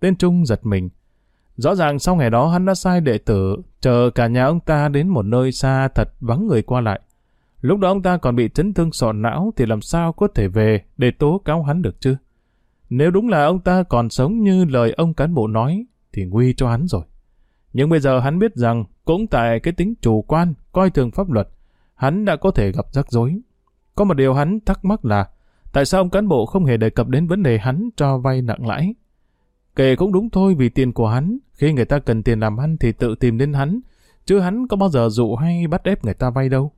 Tên Trung giật mình. Rõ ràng sau ngày đó hắn đã sai đệ tử chờ cả nhà ông ta đến một nơi xa thật vắng người qua lại. Lúc đó ông ta còn bị chấn thương sọ não thì làm sao có thể về để tố cáo hắn được chứ? Nếu đúng là ông ta còn sống như lời ông cán bộ nói thì nguy cho hắn rồi. Nhưng bây giờ hắn biết rằng cũng tại cái tính chủ quan, coi thường pháp luật, hắn đã có thể gặp rắc rối. Có một điều hắn thắc mắc là tại sao ông cán bộ không hề đề cập đến vấn đề hắn cho vay nặng lãi. Kể cũng đúng thôi vì tiền của hắn, khi người ta cần tiền làm ăn thì tự tìm đến hắn, chứ hắn có bao giờ dụ hay bắt ép người ta vay đâu.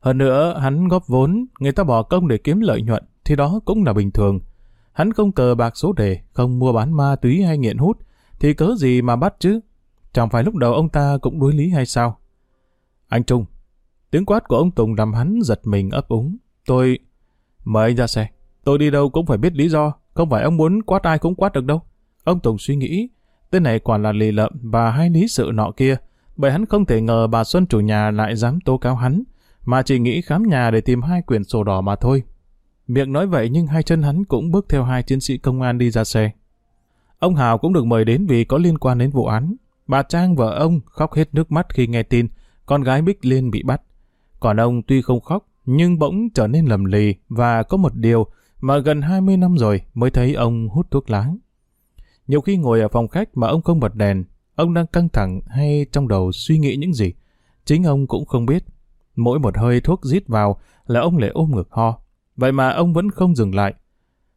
Hơn nữa, hắn góp vốn, người ta bỏ công để kiếm lợi nhuận, thì đó cũng là bình thường. Hắn không cờ bạc số đề, không mua bán ma túy hay nghiện hút, thì cớ gì mà bắt chứ? Chẳng phải lúc đầu ông ta cũng đối lý hay sao? Anh Trung, tiếng quát của ông Tùng làm hắn giật mình ấp úng. Tôi... Mời anh ra xe. Tôi đi đâu cũng phải biết lý do, không phải ông muốn quát ai cũng quát được đâu. Ông Tùng suy nghĩ, tên này quả là lì lợm và hay lý sự nọ kia, bởi hắn không thể ngờ bà Xuân chủ nhà lại dám tố cáo hắn, mà chỉ nghĩ khám nhà để tìm hai quyển sổ đỏ mà thôi. Miệng nói vậy nhưng hai chân hắn cũng bước theo hai chiến sĩ công an đi ra xe. Ông Hào cũng được mời đến vì có liên quan đến vụ án. Bà Trang vợ ông khóc hết nước mắt khi nghe tin con gái Bích Liên bị bắt. Còn ông tuy không khóc nhưng bỗng trở nên lầm lì và có một điều mà gần 20 năm rồi mới thấy ông hút thuốc lá. Nhiều khi ngồi ở phòng khách mà ông không bật đèn, ông đang căng thẳng hay trong đầu suy nghĩ những gì. Chính ông cũng không biết. Mỗi một hơi thuốc rít vào là ông lại ôm ngực ho. Vậy mà ông vẫn không dừng lại.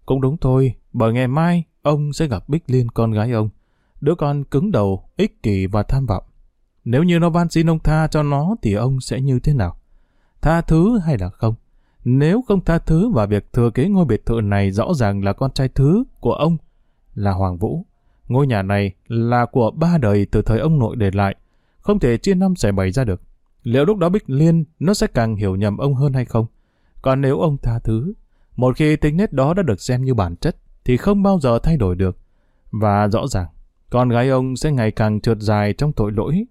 Cũng đúng thôi, bởi ngày mai ông sẽ gặp Bích Liên con gái ông. Đứa con cứng đầu, ích kỷ và tham vọng. Nếu như nó van xin ông tha cho nó thì ông sẽ như thế nào? Tha thứ hay là không? Nếu không tha thứ và việc thừa kế ngôi biệt thự này rõ ràng là con trai thứ của ông, là Hoàng Vũ. Ngôi nhà này là của ba đời từ thời ông nội để lại, không thể chia năm xẻ bảy ra được. Liệu lúc đó Bích Liên nó sẽ càng hiểu nhầm ông hơn hay không? Còn nếu ông tha thứ, một khi tính nết đó đã được xem như bản chất, thì không bao giờ thay đổi được. Và rõ ràng, con gái ông sẽ ngày càng trượt dài trong tội lỗi.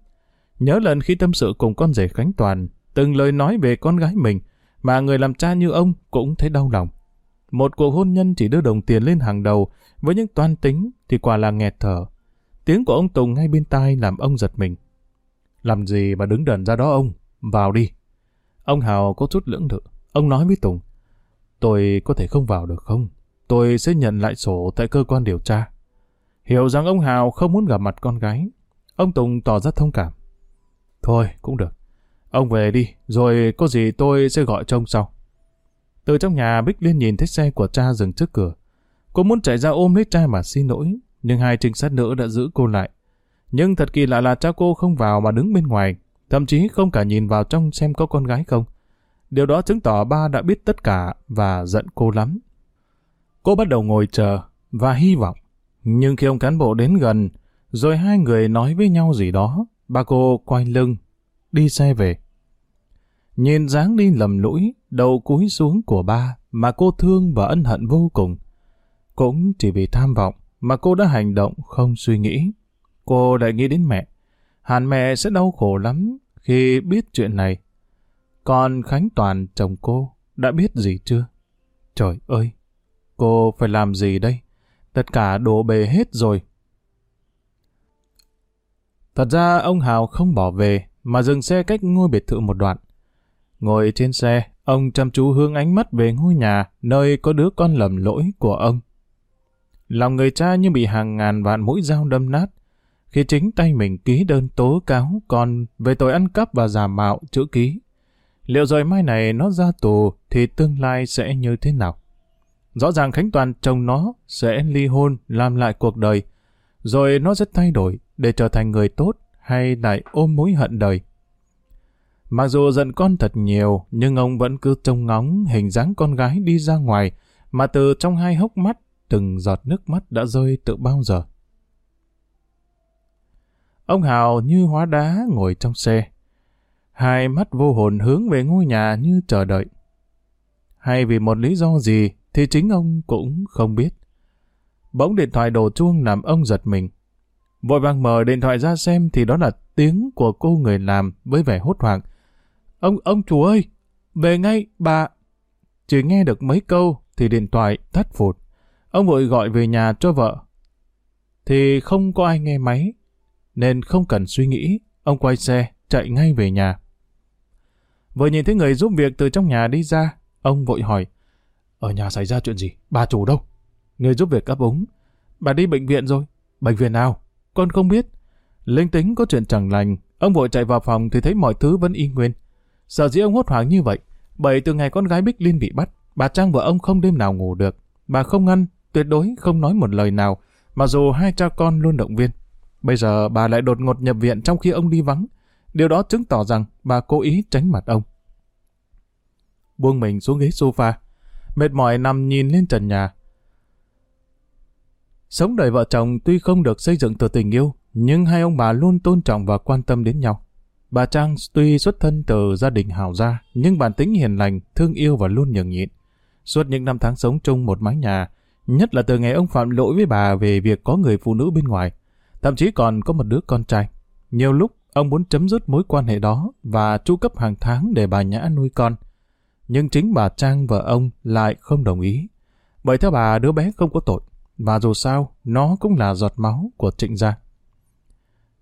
Nhớ lần khi tâm sự cùng con rể Khánh Toàn, từng lời nói về con gái mình, mà người làm cha như ông cũng thấy đau lòng. Một cuộc hôn nhân chỉ đưa đồng tiền lên hàng đầu, với những toan tính thì quả là nghẹt thở. Tiếng của ông Tùng ngay bên tai làm ông giật mình. Làm gì mà đứng đần ra đó ông? Vào đi. Ông Hào có chút lưỡng lự. Ông nói với Tùng. Tôi có thể không vào được không? Tôi sẽ nhận lại sổ tại cơ quan điều tra. Hiểu rằng ông Hào không muốn gặp mặt con gái. Ông Tùng tỏ ra thông cảm. Thôi, cũng được. Ông về đi, rồi có gì tôi sẽ gọi cho ông sau. Từ trong nhà Bích Liên nhìn thấy xe của cha dừng trước cửa. Cô muốn chạy ra ôm lấy cha mà xin lỗi, nhưng hai trinh sát nữ đã giữ cô lại. Nhưng thật kỳ lạ là cha cô không vào mà đứng bên ngoài, thậm chí không cả nhìn vào trong xem có con gái không. Điều đó chứng tỏ ba đã biết tất cả và giận cô lắm. Cô bắt đầu ngồi chờ và hy vọng. Nhưng khi ông cán bộ đến gần, rồi hai người nói với nhau gì đó, ba cô quay lưng, đi xe về. Nhìn dáng đi lầm lũi, đầu cúi xuống của ba mà cô thương và ân hận vô cùng. Cũng chỉ vì tham vọng mà cô đã hành động không suy nghĩ. Cô lại nghĩ đến mẹ. Hàn mẹ sẽ đau khổ lắm khi biết chuyện này. Còn Khánh Toàn chồng cô đã biết gì chưa? Trời ơi! Cô phải làm gì đây? Tất cả đổ bề hết rồi. Thật ra ông Hào không bỏ về mà dừng xe cách ngôi biệt thự một đoạn. Ngồi trên xe, ông chăm chú hướng ánh mắt về ngôi nhà nơi có đứa con lầm lỗi của ông. Lòng người cha như bị hàng ngàn vạn mũi dao đâm nát, khi chính tay mình ký đơn tố cáo con về tội ăn cắp và giả mạo chữ ký. Liệu rồi mai này nó ra tù thì tương lai sẽ như thế nào? Rõ ràng Khánh Toàn chồng nó sẽ ly hôn, làm lại cuộc đời, rồi nó sẽ thay đổi để trở thành người tốt hay lại ôm mối hận đời. Mặc dù giận con thật nhiều, nhưng ông vẫn cứ trông ngóng hình dáng con gái đi ra ngoài, mà từ trong hai hốc mắt, từng giọt nước mắt đã rơi từ bao giờ. Ông Hào như hóa đá ngồi trong xe. Hai mắt vô hồn hướng về ngôi nhà như chờ đợi. Hay vì một lý do gì thì chính ông cũng không biết. Bỗng điện thoại đổ chuông làm ông giật mình. Vội vàng mở điện thoại ra xem thì đó là tiếng của cô người làm với vẻ hốt hoảng. Ông, ông chủ ơi, về ngay, bà. Chỉ nghe được mấy câu thì điện thoại tắt phụt. Ông vội gọi về nhà cho vợ. Thì không có ai nghe máy, nên không cần suy nghĩ, ông quay xe, chạy ngay về nhà. Vừa nhìn thấy người giúp việc từ trong nhà đi ra, ông vội hỏi, ở nhà xảy ra chuyện gì? Bà chủ đâu? Người giúp việc ấp úng, bà đi bệnh viện rồi. Bệnh viện nào? Con không biết. Linh tính có chuyện chẳng lành, ông vội chạy vào phòng thì thấy mọi thứ vẫn y nguyên. Sợ dĩ ông hốt hoảng như vậy, bởi từ ngày con gái Bích Liên bị bắt, bà Trang vợ ông không đêm nào ngủ được. Bà không ngăn, tuyệt đối không nói một lời nào, mặc dù hai cha con luôn động viên. Bây giờ bà lại đột ngột nhập viện trong khi ông đi vắng. Điều đó chứng tỏ rằng bà cố ý tránh mặt ông. Buông mình xuống ghế sofa, mệt mỏi nằm nhìn lên trần nhà. Sống đời vợ chồng tuy không được xây dựng từ tình yêu, nhưng hai ông bà luôn tôn trọng và quan tâm đến nhau. Bà Trang tuy xuất thân từ gia đình hào gia, nhưng bản tính hiền lành, thương yêu và luôn nhường nhịn. Suốt những năm tháng sống chung một mái nhà, nhất là từ ngày ông phạm lỗi với bà về việc có người phụ nữ bên ngoài, thậm chí còn có một đứa con trai. Nhiều lúc, ông muốn chấm dứt mối quan hệ đó và chu cấp hàng tháng để bà Nhã nuôi con. Nhưng chính bà Trang và ông lại không đồng ý. Bởi theo bà, đứa bé không có tội, và dù sao, nó cũng là giọt máu của trịnh gia.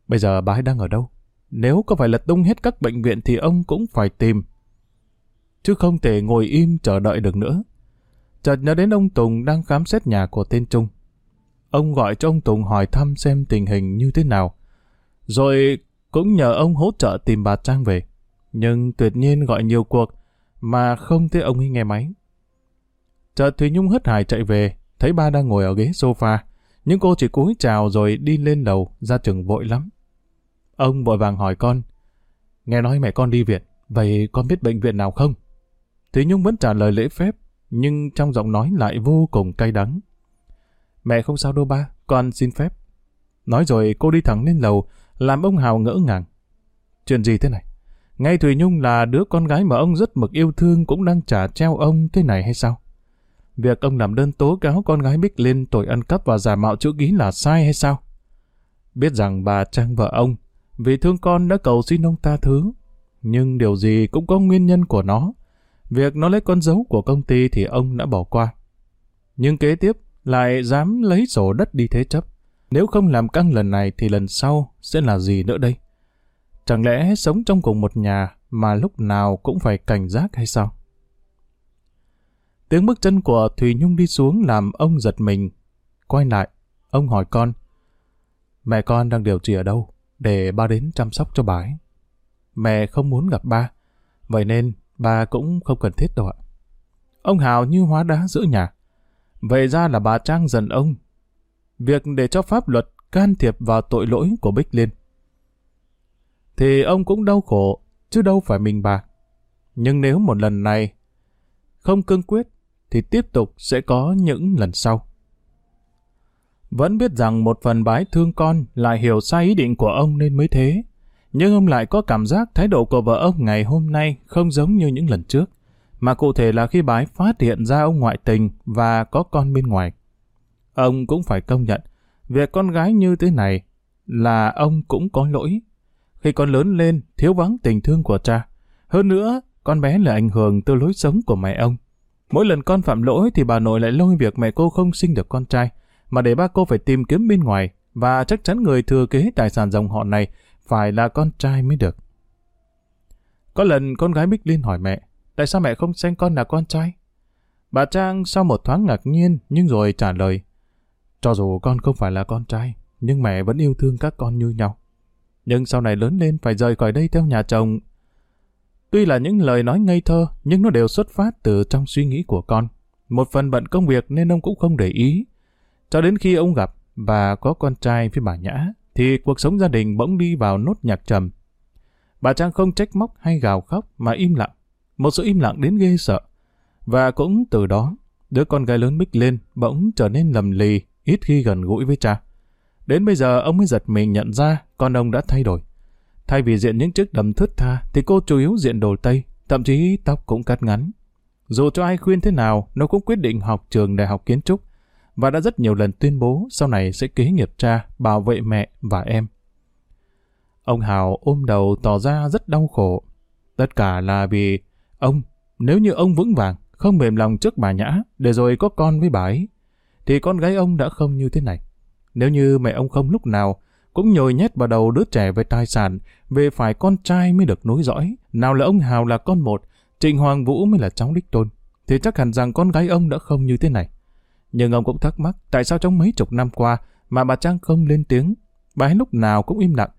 Bây giờ bà ấy đang ở đâu? Nếu có phải lật tung hết các bệnh viện thì ông cũng phải tìm. Chứ không thể ngồi im chờ đợi được nữa. Chợt nhớ đến ông Tùng đang khám xét nhà của tên Trung. Ông gọi cho ông Tùng hỏi thăm xem tình hình như thế nào. Rồi cũng nhờ ông hỗ trợ tìm bà Trang về. Nhưng tuyệt nhiên gọi nhiều cuộc mà không thấy ông ấy nghe máy. Chợt Thùy Nhung hất hải chạy về, thấy ba đang ngồi ở ghế sofa. Nhưng cô chỉ cúi chào rồi đi lên lầu, ra trường vội lắm. Ông vội vàng hỏi con, nghe nói mẹ con đi viện, vậy con biết bệnh viện nào không? Thúy Nhung vẫn trả lời lễ phép, nhưng trong giọng nói lại vô cùng cay đắng. Mẹ không sao đâu ba, con xin phép. Nói rồi cô đi thẳng lên lầu, làm ông Hào ngỡ ngàng. Chuyện gì thế này? Ngay Thùy Nhung là đứa con gái mà ông rất mực yêu thương cũng đang trả treo ông thế này hay sao? Việc ông làm đơn tố cáo con gái Bích Liên tội ăn cắp và giả mạo chữ ký là sai hay sao? Biết rằng bà Trang vợ ông vì thương con đã cầu xin ông ta thứ. Nhưng điều gì cũng có nguyên nhân của nó. Việc nó lấy con dấu của công ty thì ông đã bỏ qua. Nhưng kế tiếp lại dám lấy sổ đất đi thế chấp. Nếu không làm căng lần này thì lần sau sẽ là gì nữa đây? Chẳng lẽ sống trong cùng một nhà mà lúc nào cũng phải cảnh giác hay sao? Tiếng bước chân của Thùy Nhung đi xuống làm ông giật mình. Quay lại, ông hỏi con. Mẹ con đang điều trị ở đâu? Để ba đến chăm sóc cho bà ấy. mẹ không muốn gặp ba. Vậy nên ba cũng không cần thiết đâu ạ. Ông Hào như hóa đá giữa nhà. Vậy ra là bà Trang giận ông. Việc để cho pháp luật can thiệp vào tội lỗi của Bích Liên. Thì ông cũng đau khổ, chứ đâu phải mình bà. Nhưng nếu một lần này không cương quyết, thì tiếp tục sẽ có những lần sau. Vẫn biết rằng một phần bái thương con lại hiểu sai ý định của ông nên mới thế. Nhưng ông lại có cảm giác thái độ của vợ ông ngày hôm nay không giống như những lần trước, mà cụ thể là khi bái phát hiện ra ông ngoại tình và có con bên ngoài. Ông cũng phải công nhận, việc con gái như thế này là ông cũng có lỗi. Khi con lớn lên, thiếu vắng tình thương của cha. Hơn nữa, con bé là ảnh hưởng từ lối sống của mẹ ông. Mỗi lần con phạm lỗi thì bà nội lại lôi việc mẹ cô không sinh được con trai, mà để ba cô phải tìm kiếm bên ngoài, và chắc chắn người thừa kế tài sản dòng họ này phải là con trai mới được. Có lần con gái Bích Liên hỏi mẹ, tại sao mẹ không xem con là con trai? Bà Trang sau một thoáng ngạc nhiên nhưng rồi trả lời, cho dù con không phải là con trai, nhưng mẹ vẫn yêu thương các con như nhau. Nhưng sau này lớn lên phải rời khỏi đây theo nhà chồng. Tuy là những lời nói ngây thơ, nhưng nó đều xuất phát từ trong suy nghĩ của con. Một phần bận công việc nên ông cũng không để ý. Cho đến khi ông gặp và có con trai với bà Nhã, thì cuộc sống gia đình bỗng đi vào nốt nhạc trầm. Bà Trang không trách móc hay gào khóc mà im lặng. Một sự im lặng đến ghê sợ. Và cũng từ đó, đứa con gái lớn bích lên bỗng trở nên lầm lì, ít khi gần gũi với cha. Đến bây giờ ông mới giật mình nhận ra con ông đã thay đổi. Thay vì diện những chiếc đầm thướt tha thì cô chủ yếu diện đồ Tây, thậm chí tóc cũng cắt ngắn. Dù cho ai khuyên thế nào, nó cũng quyết định học trường đại học kiến trúc và đã rất nhiều lần tuyên bố sau này sẽ kế nghiệp cha, bảo vệ mẹ và em. Ông Hào ôm đầu tỏ ra rất đau khổ. Tất cả là vì ông, nếu như ông vững vàng, không mềm lòng trước bà Nhã, để rồi có con với bà ấy, thì con gái ông đã không như thế này. Nếu như mẹ ông không lúc nào cũng nhồi nhét vào đầu đứa trẻ về tài sản, về phải con trai mới được nối dõi, nào là ông Hào là con một, Trịnh Hoàng Vũ mới là cháu đích tôn, thì chắc hẳn rằng con gái ông đã không như thế này. Nhưng ông cũng thắc mắc tại sao trong mấy chục năm qua mà bà Trang không lên tiếng, bà ấy lúc nào cũng im lặng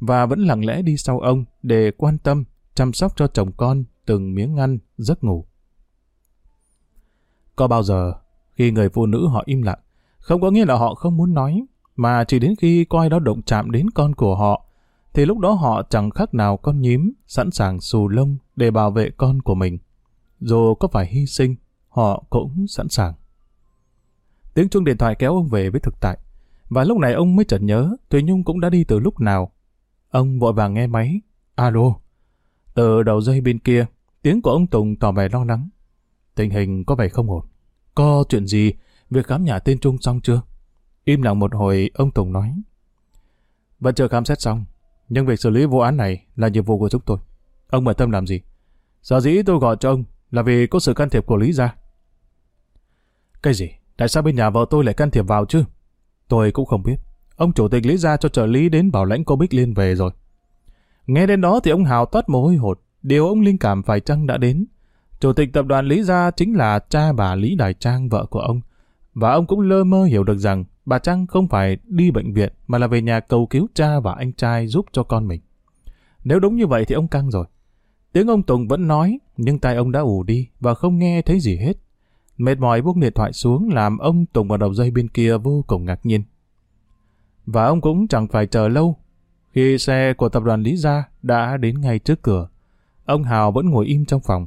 và vẫn lặng lẽ đi sau ông để quan tâm, chăm sóc cho chồng con từng miếng ăn, giấc ngủ. Có bao giờ khi người phụ nữ họ im lặng, không có nghĩa là họ không muốn nói, mà chỉ đến khi coi đó động chạm đến con của họ, thì lúc đó họ chẳng khác nào con nhím, sẵn sàng xù lông để bảo vệ con của mình. Dù có phải hy sinh, họ cũng sẵn sàng. Tiếng chuông điện thoại kéo ông về với thực tại. Và lúc này ông mới chợt nhớ Thùy Nhung cũng đã đi từ lúc nào. Ông vội vàng nghe máy. Alo. Từ đầu dây bên kia, tiếng của ông Tùng tỏ vẻ lo lắng. Tình hình có vẻ không ổn. Có chuyện gì? Việc khám nhà tên Trung xong chưa? Im lặng một hồi, ông Tùng nói. Vẫn chưa khám xét xong, nhưng việc xử lý vụ án này là nhiệm vụ của chúng tôi. Ông bận tâm làm gì? Sở dĩ tôi gọi cho ông là vì có sự can thiệp của Lý gia. Cái gì? Tại sao bên nhà vợ tôi lại can thiệp vào chứ? Tôi cũng không biết. Ông chủ tịch Lý gia cho trợ lý đến bảo lãnh cô Bích Liên về rồi. Nghe đến đó thì ông Hào toát mồ hôi hột. Điều ông linh cảm phải chăng đã đến. Chủ tịch tập đoàn Lý gia chính là cha bà Lý Đại Trang vợ của ông. Và ông cũng lơ mơ hiểu được rằng bà Trang không phải đi bệnh viện mà là về nhà cầu cứu cha và anh trai giúp cho con mình. Nếu đúng như vậy thì ông căng rồi. Tiếng ông Tùng vẫn nói, nhưng tai ông đã ù đi và không nghe thấy gì hết. Mệt mỏi buông điện thoại xuống làm ông Tùng vào đầu dây bên kia vô cùng ngạc nhiên. Và ông cũng chẳng phải chờ lâu. Khi xe của tập đoàn Lý Gia đã đến ngay trước cửa, ông Hào vẫn ngồi im trong phòng.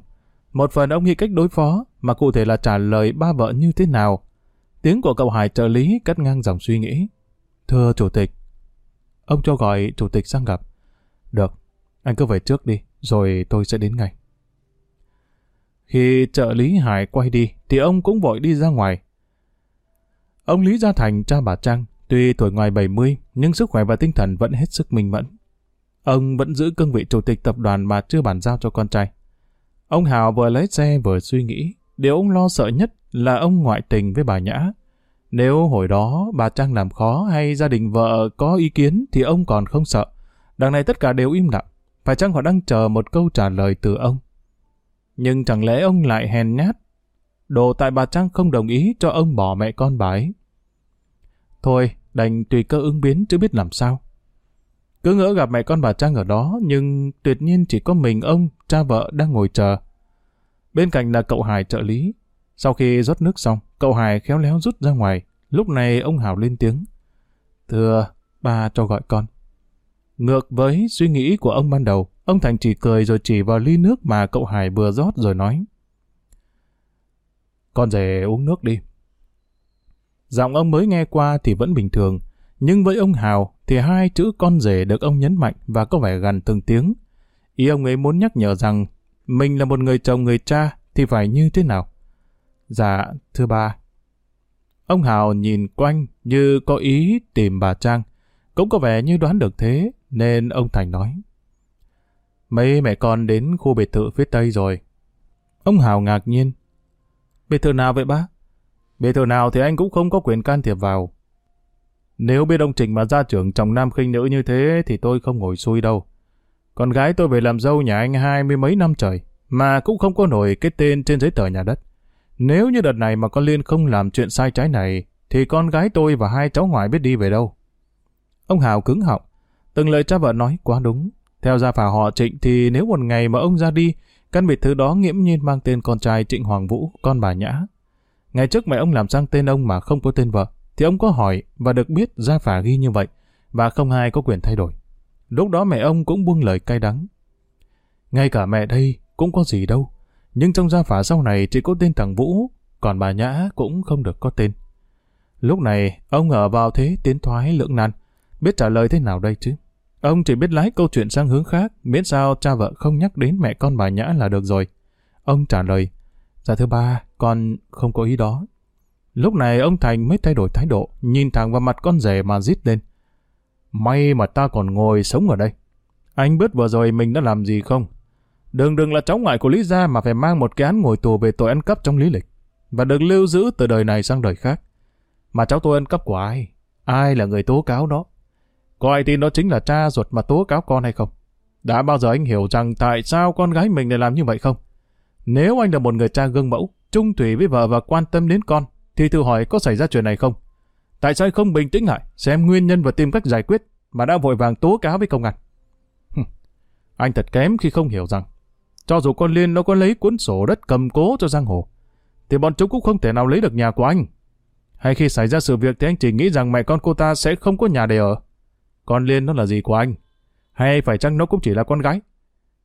Một phần ông nghĩ cách đối phó, mà cụ thể là trả lời ba vợ như thế nào. Tiếng của cậu Hải trợ lý cắt ngang dòng suy nghĩ. Thưa Chủ tịch, ông cho gọi Chủ tịch sang gặp. Được, anh cứ về trước đi, rồi tôi sẽ đến ngay. Khi trợ lý Hải quay đi, thì ông cũng vội đi ra ngoài. Ông Lý Gia Thành, cha bà Trang, tuy tuổi ngoài 70, nhưng sức khỏe và tinh thần vẫn hết sức minh mẫn. Ông vẫn giữ cương vị chủ tịch tập đoàn mà chưa bàn giao cho con trai. Ông Hào vừa lấy xe vừa suy nghĩ, điều ông lo sợ nhất là ông ngoại tình với bà Nhã. Nếu hồi đó bà Trang làm khó hay gia đình vợ có ý kiến thì ông còn không sợ. Đằng này tất cả đều im lặng. Phải chăng họ đang chờ một câu trả lời từ ông? Nhưng chẳng lẽ ông lại hèn nhát? Đồ tại bà Trang không đồng ý cho ông bỏ mẹ con bà ấy. Thôi, đành tùy cơ ứng biến chứ biết làm sao. Cứ ngỡ gặp mẹ con bà Trang ở đó, nhưng tuyệt nhiên chỉ có mình ông, cha vợ đang ngồi chờ. Bên cạnh là cậu Hải trợ lý. Sau khi rót nước xong, cậu Hải khéo léo rút ra ngoài. Lúc này ông Hảo lên tiếng. Thưa, ba cho gọi con. Ngược với suy nghĩ của ông ban đầu, ông Thành chỉ cười rồi chỉ vào ly nước mà cậu Hải vừa rót rồi nói. Con rể uống nước đi. Giọng ông mới nghe qua thì vẫn bình thường, nhưng với ông Hào thì hai chữ con rể được ông nhấn mạnh và có vẻ gần từng tiếng. Ý ông ấy muốn nhắc nhở rằng mình là một người chồng người cha thì phải như thế nào? Dạ, thưa ba. Ông Hào nhìn quanh như có ý tìm bà Trang. Cũng có vẻ như đoán được thế, nên ông Thành nói. Mấy mẹ con đến khu biệt thự phía tây rồi. Ông Hào ngạc nhiên. Biệt thự nào vậy bác? Biệt thự nào thì anh cũng không có quyền can thiệp vào. Nếu biết ông Trình mà ra trưởng chồng nam khinh nữ như thế thì tôi không ngồi xui đâu. Con gái tôi về làm dâu nhà anh hai mươi mấy năm trời, mà cũng không có nổi cái tên trên giấy tờ nhà đất. Nếu như đợt này mà con Liên không làm chuyện sai trái này, thì con gái tôi và hai cháu ngoại biết đi về đâu. Ông Hào cứng họng, từng lời cha vợ nói quá đúng. Theo gia phả họ Trịnh thì nếu một ngày mà ông ra đi, căn biệt thự đó nghiễm nhiên mang tên con trai Trịnh Hoàng Vũ, con bà Nhã. Ngày trước mẹ ông làm sang tên ông mà không có tên vợ, thì ông có hỏi và được biết gia phả ghi như vậy, và không ai có quyền thay đổi. Lúc đó mẹ ông cũng buông lời cay đắng. Ngay cả mẹ đây cũng có gì đâu, nhưng trong gia phả sau này chỉ có tên thằng Vũ, còn bà Nhã cũng không được có tên. Lúc này, ông ở vào thế tiến thoái lưỡng nan, biết trả lời thế nào đây chứ? Ông chỉ biết lái câu chuyện sang hướng khác, miễn sao cha vợ không nhắc đến mẹ con bà Nhã là được rồi. Ông trả lời, dạ thưa ba, con không có ý đó. Lúc này ông Thành mới thay đổi thái độ, nhìn thẳng vào mặt con rể mà rít lên. May mà ta còn ngồi sống ở đây. Anh biết vừa rồi mình đã làm gì không? Đừng đừng là cháu ngoại của Lý Gia mà phải mang một cái án ngồi tù về tội ăn cắp trong lý lịch. Và được lưu giữ từ đời này sang đời khác. Mà cháu tôi ăn cắp của ai? Ai là người tố cáo đó? Có ai tin đó chính là cha ruột mà tố cáo con hay không? Đã bao giờ anh hiểu rằng tại sao con gái mình lại làm như vậy không? Nếu anh là một người cha gương mẫu, trung thủy với vợ và quan tâm đến con, thì thử hỏi có xảy ra chuyện này không? Tại sao anh không bình tĩnh lại, xem nguyên nhân và tìm cách giải quyết, mà đã vội vàng tố cáo với công an? anh thật kém khi không hiểu rằng, cho dù con Liên nó có lấy cuốn sổ đất cầm cố cho giang hồ, thì bọn chúng cũng không thể nào lấy được nhà của anh. Hay khi xảy ra sự việc thì anh chỉ nghĩ rằng mẹ con cô ta sẽ không có nhà để ở. Con Liên nó là gì của anh? Hay phải chăng nó cũng chỉ là con gái?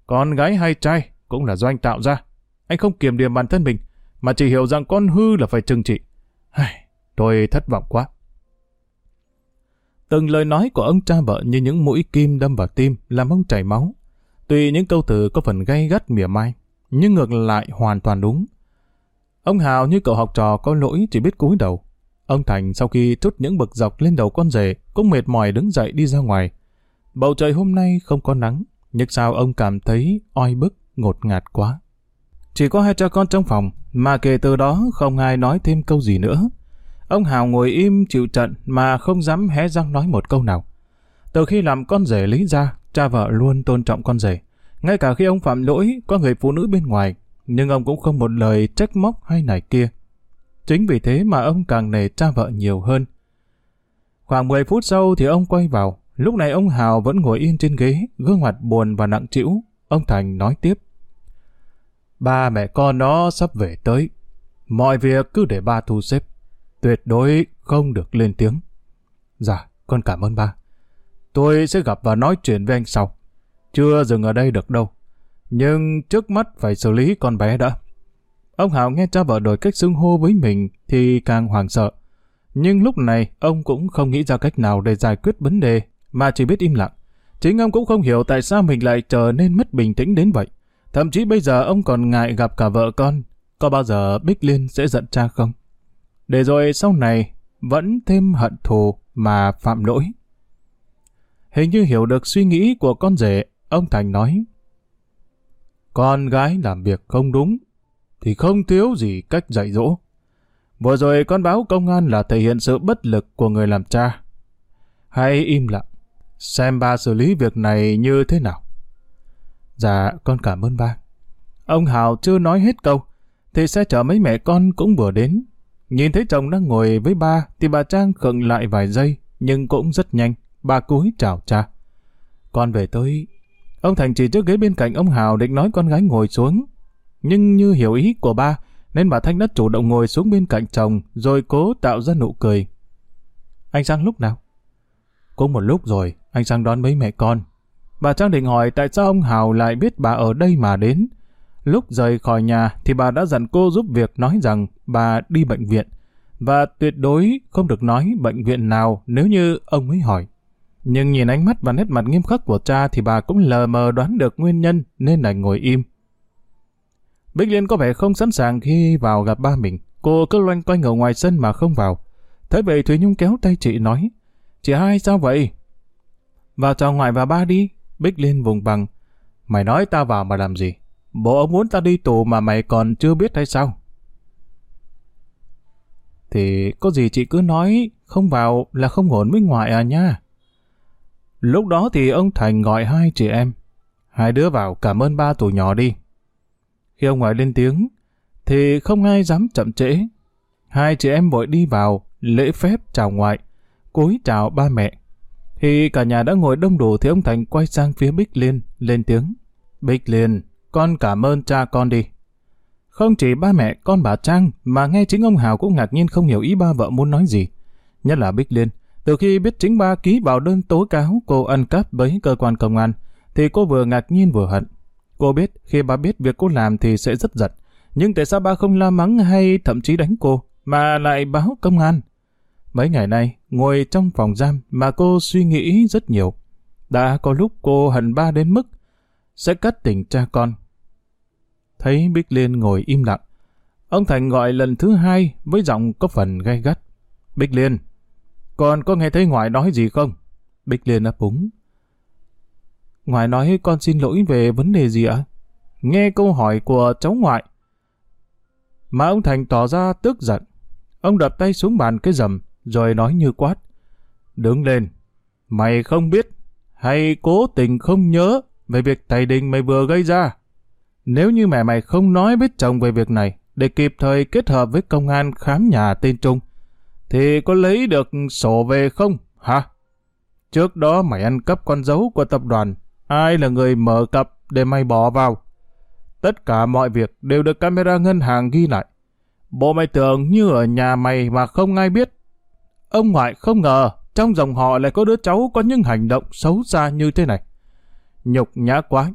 Con gái hay trai cũng là do anh tạo ra. Anh không kiềm điểm bản thân mình, mà chỉ hiểu rằng con hư là phải trừng trị. Tôi thất vọng quá. Từng lời nói của ông cha vợ như những mũi kim đâm vào tim làm ông chảy máu. Tuy những câu từ có phần gay gắt mỉa mai, nhưng ngược lại hoàn toàn đúng. Ông Hào như cậu học trò có lỗi chỉ biết cúi đầu. Ông Thành sau khi trút những bực dọc lên đầu con rể cũng mệt mỏi đứng dậy đi ra ngoài. Bầu trời hôm nay không có nắng, nhưng sao ông cảm thấy oi bức, ngột ngạt quá. Chỉ có hai cha con trong phòng, mà kể từ đó không ai nói thêm câu gì nữa. Ông Hào ngồi im chịu trận mà không dám hé răng nói một câu nào. Từ khi làm con rể lý ra, cha vợ luôn tôn trọng con rể. Ngay cả khi ông phạm lỗi, có người phụ nữ bên ngoài, nhưng ông cũng không một lời trách móc hay này kia. Chính vì thế mà ông càng nề cha vợ nhiều hơn. Khoảng 10 phút sau thì ông quay vào. Lúc này ông Hào vẫn ngồi yên trên ghế, gương mặt buồn và nặng trĩu. Ông Thành nói tiếp. Ba mẹ con nó sắp về tới. Mọi việc cứ để ba thu xếp. Tuyệt đối không được lên tiếng. Dạ, con cảm ơn ba. Tôi sẽ gặp và nói chuyện với anh sau. Chưa dừng ở đây được đâu. Nhưng trước mắt phải xử lý con bé đã. Ông Hảo nghe cha vợ đổi cách xưng hô với mình thì càng hoảng sợ. Nhưng lúc này ông cũng không nghĩ ra cách nào để giải quyết vấn đề mà chỉ biết im lặng. Chính ông cũng không hiểu tại sao mình lại trở nên mất bình tĩnh đến vậy. Thậm chí bây giờ ông còn ngại gặp cả vợ con. Có bao giờ Bích Liên sẽ giận cha không? Để rồi sau này vẫn thêm hận thù mà phạm lỗi. Hình như hiểu được suy nghĩ của con rể, ông Thành nói. Con gái làm việc không đúng, thì không thiếu gì cách dạy dỗ. Vừa rồi con báo công an là thể hiện sự bất lực của người làm cha. Hãy im lặng, xem ba xử lý việc này như thế nào. Dạ, con cảm ơn ba. Ông Hào chưa nói hết câu, thì xe chở mấy mẹ con cũng vừa đến. Nhìn thấy chồng đang ngồi với ba, thì bà Trang khựng lại vài giây, nhưng cũng rất nhanh, bà cúi chào cha. Con về tới... Ông Thành chỉ trước ghế bên cạnh ông Hào định nói con gái ngồi xuống. Nhưng như hiểu ý của ba, nên bà Thanh đã chủ động ngồi xuống bên cạnh chồng, rồi cố tạo ra nụ cười. Anh sang lúc nào? Cũng một lúc rồi, anh sang đón mấy mẹ con. Bà Trang định hỏi tại sao ông Hào lại biết bà ở đây mà đến. Lúc rời khỏi nhà thì bà đã dặn cô giúp việc nói rằng bà đi bệnh viện và tuyệt đối không được nói bệnh viện nào nếu như ông ấy hỏi. Nhưng nhìn ánh mắt và nét mặt nghiêm khắc của cha thì bà cũng lờ mờ đoán được nguyên nhân nên đành ngồi im. Bích Liên có vẻ không sẵn sàng khi vào gặp ba mình. Cô cứ loanh quanh ở ngoài sân mà không vào. Thế vậy Thúy Nhung kéo tay chị nói Chị hai sao vậy? Vào chào ngoại và ba đi. Bích Liên vùng bằng Mày nói ta vào mà làm gì? Bộ ông muốn ta đi tù mà mày còn chưa biết hay sao? Thì có gì chị cứ nói, không vào là không ổn với ngoại à nha. Lúc đó thì ông Thành gọi hai chị em. Hai đứa vào cảm ơn ba tụi nhỏ đi. Khi ông ngoại lên tiếng, thì không ai dám chậm trễ. Hai chị em vội đi vào, lễ phép chào ngoại, cúi chào ba mẹ. Khi cả nhà đã ngồi đông đủ thì ông Thành quay sang phía Bích Liên, lên tiếng. Bích Liên, con cảm ơn cha con đi. Không chỉ ba mẹ con bà Trang mà ngay chính ông Hào cũng ngạc nhiên không hiểu ý ba vợ muốn nói gì. Nhất là Bích Liên, từ khi biết chính ba ký vào đơn tố cáo cô ăn cắp với cơ quan công an, thì cô vừa ngạc nhiên vừa hận. Cô biết khi ba biết việc cô làm thì sẽ rất giận. Nhưng tại sao ba không la mắng hay thậm chí đánh cô, mà lại báo công an? Mấy ngày nay, ngồi trong phòng giam mà cô suy nghĩ rất nhiều. Đã có lúc cô hận ba đến mức sẽ cắt tình cha con. Thấy Bích Liên ngồi im lặng. Ông Thành gọi lần thứ hai với giọng có phần gay gắt. Bích Liên, con có nghe thấy ngoại nói gì không? Bích Liên ấp úng. Ngoại nói con xin lỗi về vấn đề gì ạ? Nghe câu hỏi của cháu ngoại. Mà ông Thành tỏ ra tức giận. Ông đập tay xuống bàn cái rầm, rồi nói như quát. Đứng lên, mày không biết, hay cố tình không nhớ về việc thầy Đình mày vừa gây ra. Nếu như mẹ mày không nói với chồng về việc này, để kịp thời kết hợp với công an khám nhà tên Trung, thì có lấy được sổ về không, hả? Trước đó mày ăn cắp con dấu của tập đoàn, ai là người mở cặp để mày bỏ vào? Tất cả mọi việc đều được camera ngân hàng ghi lại. Bộ mày tưởng như ở nhà mày mà không ai biết. Ông ngoại không ngờ trong dòng họ lại có đứa cháu có những hành động xấu xa như thế này. Nhục nhã quá.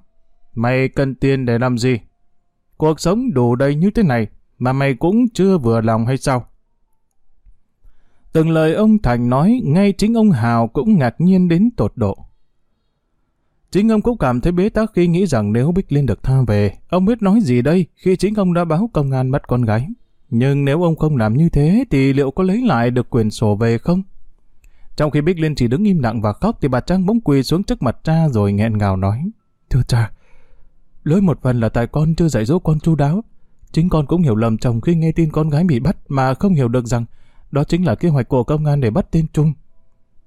Mày cần tiền để làm gì? Cuộc sống đủ đầy như thế này mà mày cũng chưa vừa lòng hay sao? Từng lời ông Thành nói, ngay chính ông Hào cũng ngạc nhiên đến tột độ. Chính ông cũng cảm thấy bế tắc khi nghĩ rằng nếu Bích Liên được tha về, ông biết nói gì đây khi chính ông đã báo công an bắt con gái. Nhưng nếu ông không làm như thế thì liệu có lấy lại được quyền sổ về không? Trong khi Bích Liên chỉ đứng im lặng và khóc thì bà Trang bỗng quỳ xuống trước mặt cha rồi nghẹn ngào nói. Thưa cha, lỗi một phần là tại con chưa dạy dỗ con chu đáo. Chính con cũng hiểu lầm chồng khi nghe tin con gái bị bắt mà không hiểu được rằng đó chính là kế hoạch của công an để bắt tên Trung.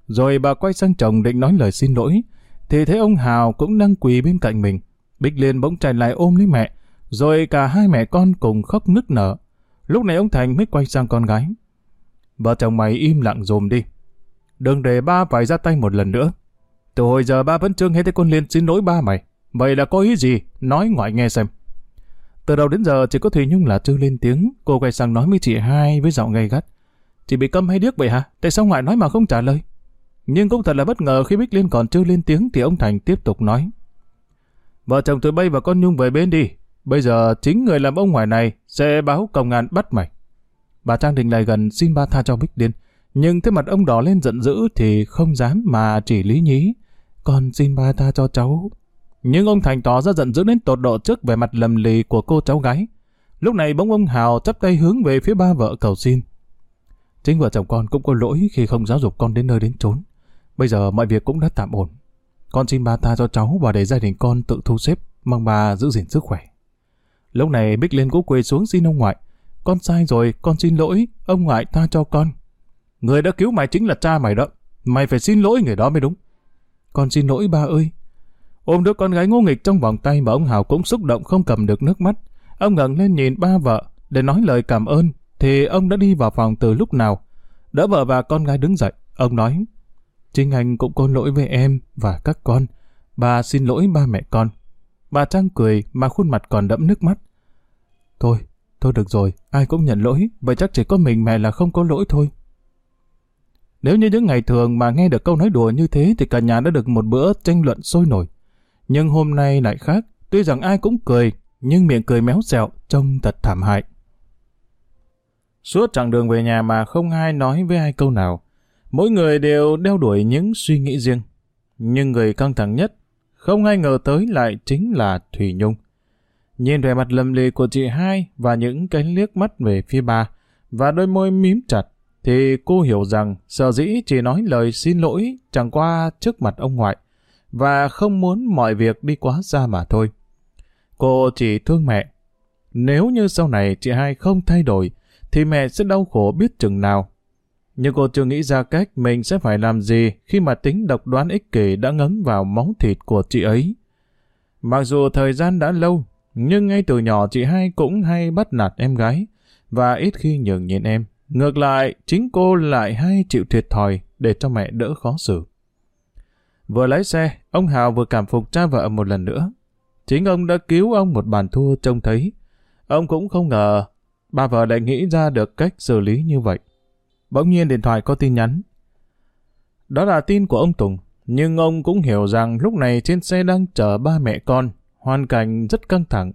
Rồi bà quay sang chồng định nói lời xin lỗi, thì thấy ông Hào cũng đang quỳ bên cạnh mình. Bích Liên bỗng chạy lại ôm lấy mẹ, rồi cả hai mẹ con cùng khóc nức nở. Lúc này ông Thành mới quay sang con gái. Vợ chồng mày im lặng dồm đi. Đừng để ba phải ra tay một lần nữa. Từ hồi giờ ba vẫn chưa nghe thấy con Liên xin lỗi ba mày. Vậy là có ý gì? Nói ngoại nghe xem. Từ đầu đến giờ chỉ có Thùy Nhung là chưa lên tiếng. Cô quay sang nói với chị hai với giọng gay gắt. Chị bị câm hay điếc vậy hả? Tại sao ngoại nói mà không trả lời? Nhưng cũng thật là bất ngờ khi Bích Liên còn chưa lên tiếng thì ông Thành tiếp tục nói. Vợ chồng tụi bay và con Nhung về bên đi. Bây giờ chính người làm ông ngoài này sẽ báo công an bắt mày. Bà Trang Đình lại gần xin ba tha cho Bích Liên. Nhưng thế mặt ông đỏ lên giận dữ thì không dám mà chỉ lý nhí. Con xin ba tha cho cháu. Nhưng ông Thành tỏ ra giận dữ đến tột độ trước về mặt lầm lì của cô cháu gái. Lúc này bỗng ông Hào chắp tay hướng về phía ba vợ cầu xin. Chính vợ chồng con cũng có lỗi khi không giáo dục con đến nơi đến chốn. Bây giờ mọi việc cũng đã tạm ổn. Con xin bà tha cho cháu và để gia đình con tự thu xếp, mong bà giữ gìn sức khỏe. Lúc này Bích Liên cũng quỳ xuống xin ông ngoại. Con sai rồi, con xin lỗi, ông ngoại tha cho con. Người đã cứu mày chính là cha mày đó. Mày phải xin lỗi người đó mới đúng. Con xin lỗi ba ơi. Ôm đứa con gái ngô nghịch trong vòng tay mà ông Hào cũng xúc động không cầm được nước mắt. Ông ngẩng lên nhìn ba vợ để nói lời cảm ơn thì ông đã đi vào phòng từ lúc nào. Đỡ vợ và con gái đứng dậy, ông nói, Chính anh cũng có lỗi với em và các con, bà xin lỗi ba mẹ con. Bà Trang cười mà khuôn mặt còn đẫm nước mắt. Thôi, thôi được rồi, ai cũng nhận lỗi, vậy chắc chỉ có mình mẹ là không có lỗi thôi. Nếu như những ngày thường mà nghe được câu nói đùa như thế thì cả nhà đã được một bữa tranh luận sôi nổi. Nhưng hôm nay lại khác, tuy rằng ai cũng cười, nhưng miệng cười méo xẹo, trông thật thảm hại. Suốt chặng đường về nhà mà không ai nói với ai câu nào. Mỗi người đều đeo đuổi những suy nghĩ riêng. Nhưng người căng thẳng nhất, không ai ngờ tới lại chính là Thủy Nhung. Nhìn vẻ mặt lầm lì của chị hai và những cái liếc mắt về phía ba và đôi môi mím chặt, thì cô hiểu rằng sợ dĩ chỉ nói lời xin lỗi chẳng qua trước mặt ông ngoại và không muốn mọi việc đi quá xa mà thôi. Cô chỉ thương mẹ. Nếu như sau này chị hai không thay đổi, thì mẹ sẽ đau khổ biết chừng nào. Nhưng cô chưa nghĩ ra cách mình sẽ phải làm gì khi mà tính độc đoán ích kỷ đã ngấm vào máu thịt của chị ấy. Mặc dù thời gian đã lâu, nhưng ngay từ nhỏ chị hai cũng hay bắt nạt em gái, và ít khi nhường nhịn em. Ngược lại, chính cô lại hay chịu thiệt thòi để cho mẹ đỡ khó xử. Vừa lái xe, ông Hào vừa cảm phục cha vợ một lần nữa. Chính ông đã cứu ông một bàn thua trông thấy. Ông cũng không ngờ bà vợ lại nghĩ ra được cách xử lý như vậy. Bỗng nhiên điện thoại có tin nhắn. Đó là tin của ông Tùng, nhưng ông cũng hiểu rằng lúc này trên xe đang chở ba mẹ con, hoàn cảnh rất căng thẳng,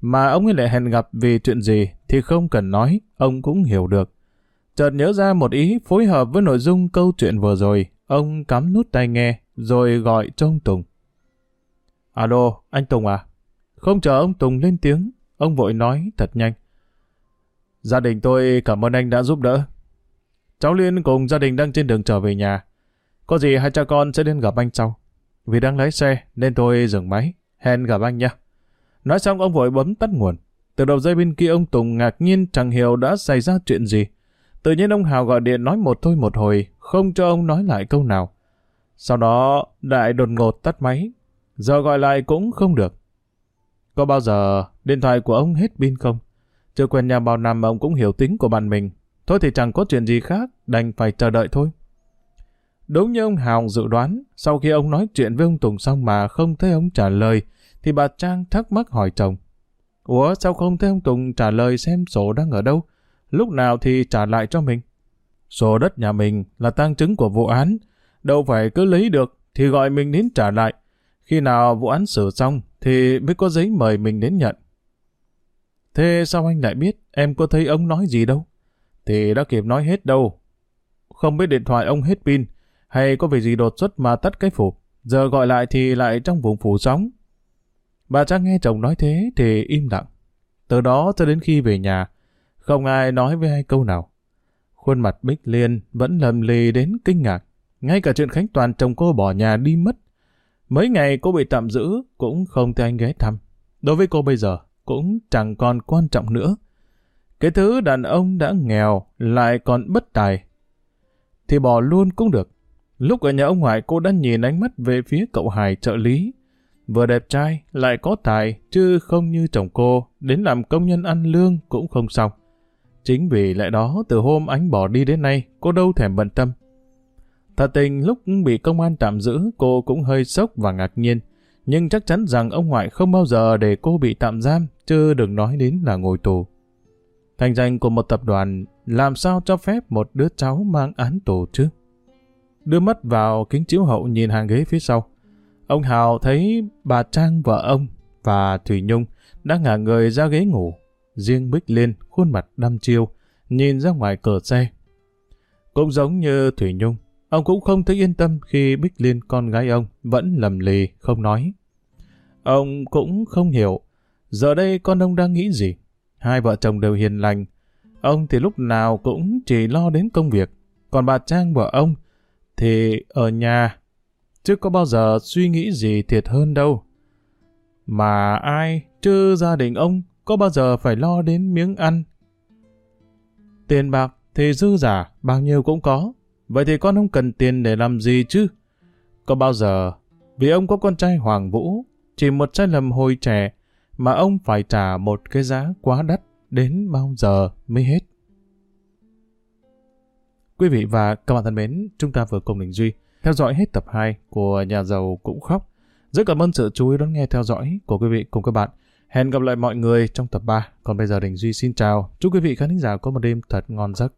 mà ông ấy lại hẹn gặp vì chuyện gì thì không cần nói, ông cũng hiểu được. Chợt nhớ ra một ý phối hợp với nội dung câu chuyện vừa rồi, ông cắm nút tai nghe, rồi gọi cho ông Tùng. Alo, anh Tùng à? Không chờ ông Tùng lên tiếng, ông vội nói thật nhanh. Gia đình tôi cảm ơn anh đã giúp đỡ. Cháu Liên cùng gia đình đang trên đường trở về nhà. Có gì hai cha con sẽ đến gặp anh sau. Vì đang lái xe nên tôi dừng máy. Hẹn gặp anh nha. Nói xong ông vội bấm tắt nguồn. Từ đầu dây bên kia ông Tùng ngạc nhiên chẳng hiểu đã xảy ra chuyện gì. Tự nhiên ông Hào gọi điện nói một thôi một hồi, không cho ông nói lại câu nào. Sau đó đại đột ngột tắt máy. Giờ gọi lại cũng không được. Có bao giờ điện thoại của ông hết pin không? Chưa quen nhà bao năm ông cũng hiểu tính của bạn mình. Thôi thì chẳng có chuyện gì khác, đành phải chờ đợi thôi. Đúng như ông Hào dự đoán, sau khi ông nói chuyện với ông Tùng xong mà không thấy ông trả lời, thì bà Trang thắc mắc hỏi chồng. Ủa sao không thấy ông Tùng trả lời xem sổ đang ở đâu? Lúc nào thì trả lại cho mình? Sổ đất nhà mình là tang chứng của vụ án, đâu phải cứ lấy được thì gọi mình đến trả lại. Khi nào vụ án xử xong thì mới có giấy mời mình đến nhận. Thế sao anh lại biết em có thấy ông nói gì đâu? Thì đã kịp nói hết đâu. Không biết điện thoại ông hết pin, hay có việc gì đột xuất mà tắt cái phủ. Giờ gọi lại thì lại trong vùng phủ sóng. Bà Trang nghe chồng nói thế thì im lặng. Từ đó cho đến khi về nhà, không ai nói với hai câu nào. Khuôn mặt Bích Liên vẫn lầm lì đến kinh ngạc. Ngay cả chuyện Khánh Toàn chồng cô bỏ nhà đi mất. Mấy ngày cô bị tạm giữ cũng không thấy anh ghé thăm. Đối với cô bây giờ cũng chẳng còn quan trọng nữa. Cái thứ đàn ông đã nghèo lại còn bất tài. Thì bỏ luôn cũng được. Lúc ở nhà ông ngoại cô đã nhìn ánh mắt về phía cậu Hải trợ lý. Vừa đẹp trai, lại có tài, chứ không như chồng cô, đến làm công nhân ăn lương cũng không xong. Chính vì lẽ đó, từ hôm anh bỏ đi đến nay, cô đâu thèm bận tâm. Thật tình lúc bị công an tạm giữ, cô cũng hơi sốc và ngạc nhiên. Nhưng chắc chắn rằng ông ngoại không bao giờ để cô bị tạm giam, chứ đừng nói đến là ngồi tù. Thành danh của một tập đoàn làm sao cho phép một đứa cháu mang án tù chứ? Đưa mắt vào kính chiếu hậu nhìn hàng ghế phía sau. Ông Hào thấy bà Trang vợ ông và Thủy Nhung đang ngả người ra ghế ngủ. Riêng Bích Liên khuôn mặt đăm chiêu, nhìn ra ngoài cửa xe. Cũng giống như Thủy Nhung, ông cũng không thấy yên tâm khi Bích Liên con gái ông vẫn lầm lì không nói. Ông cũng không hiểu, giờ đây con ông đang nghĩ gì. Hai vợ chồng đều hiền lành. Ông thì lúc nào cũng chỉ lo đến công việc. Còn bà Trang vợ ông thì ở nhà. Chứ có bao giờ suy nghĩ gì thiệt hơn đâu. Mà ai, chứ gia đình ông có bao giờ phải lo đến miếng ăn. Tiền bạc thì dư giả, bao nhiêu cũng có. Vậy thì con không cần tiền để làm gì chứ? Có bao giờ, vì ông có con trai Hoàng Vũ, chỉ một sai lầm hồi trẻ, mà ông phải trả một cái giá quá đắt đến bao giờ mới hết. Quý vị và các bạn thân mến, chúng ta vừa cùng Đình Duy theo dõi hết tập 2 của Nhà giàu cũng khóc Rất cảm ơn sự chú ý đón nghe theo dõi của quý vị cùng các bạn. Hẹn gặp lại mọi người trong tập 3. Còn bây giờ Đình Duy xin chào. Chúc quý vị khán thính giả có một đêm thật ngon giấc.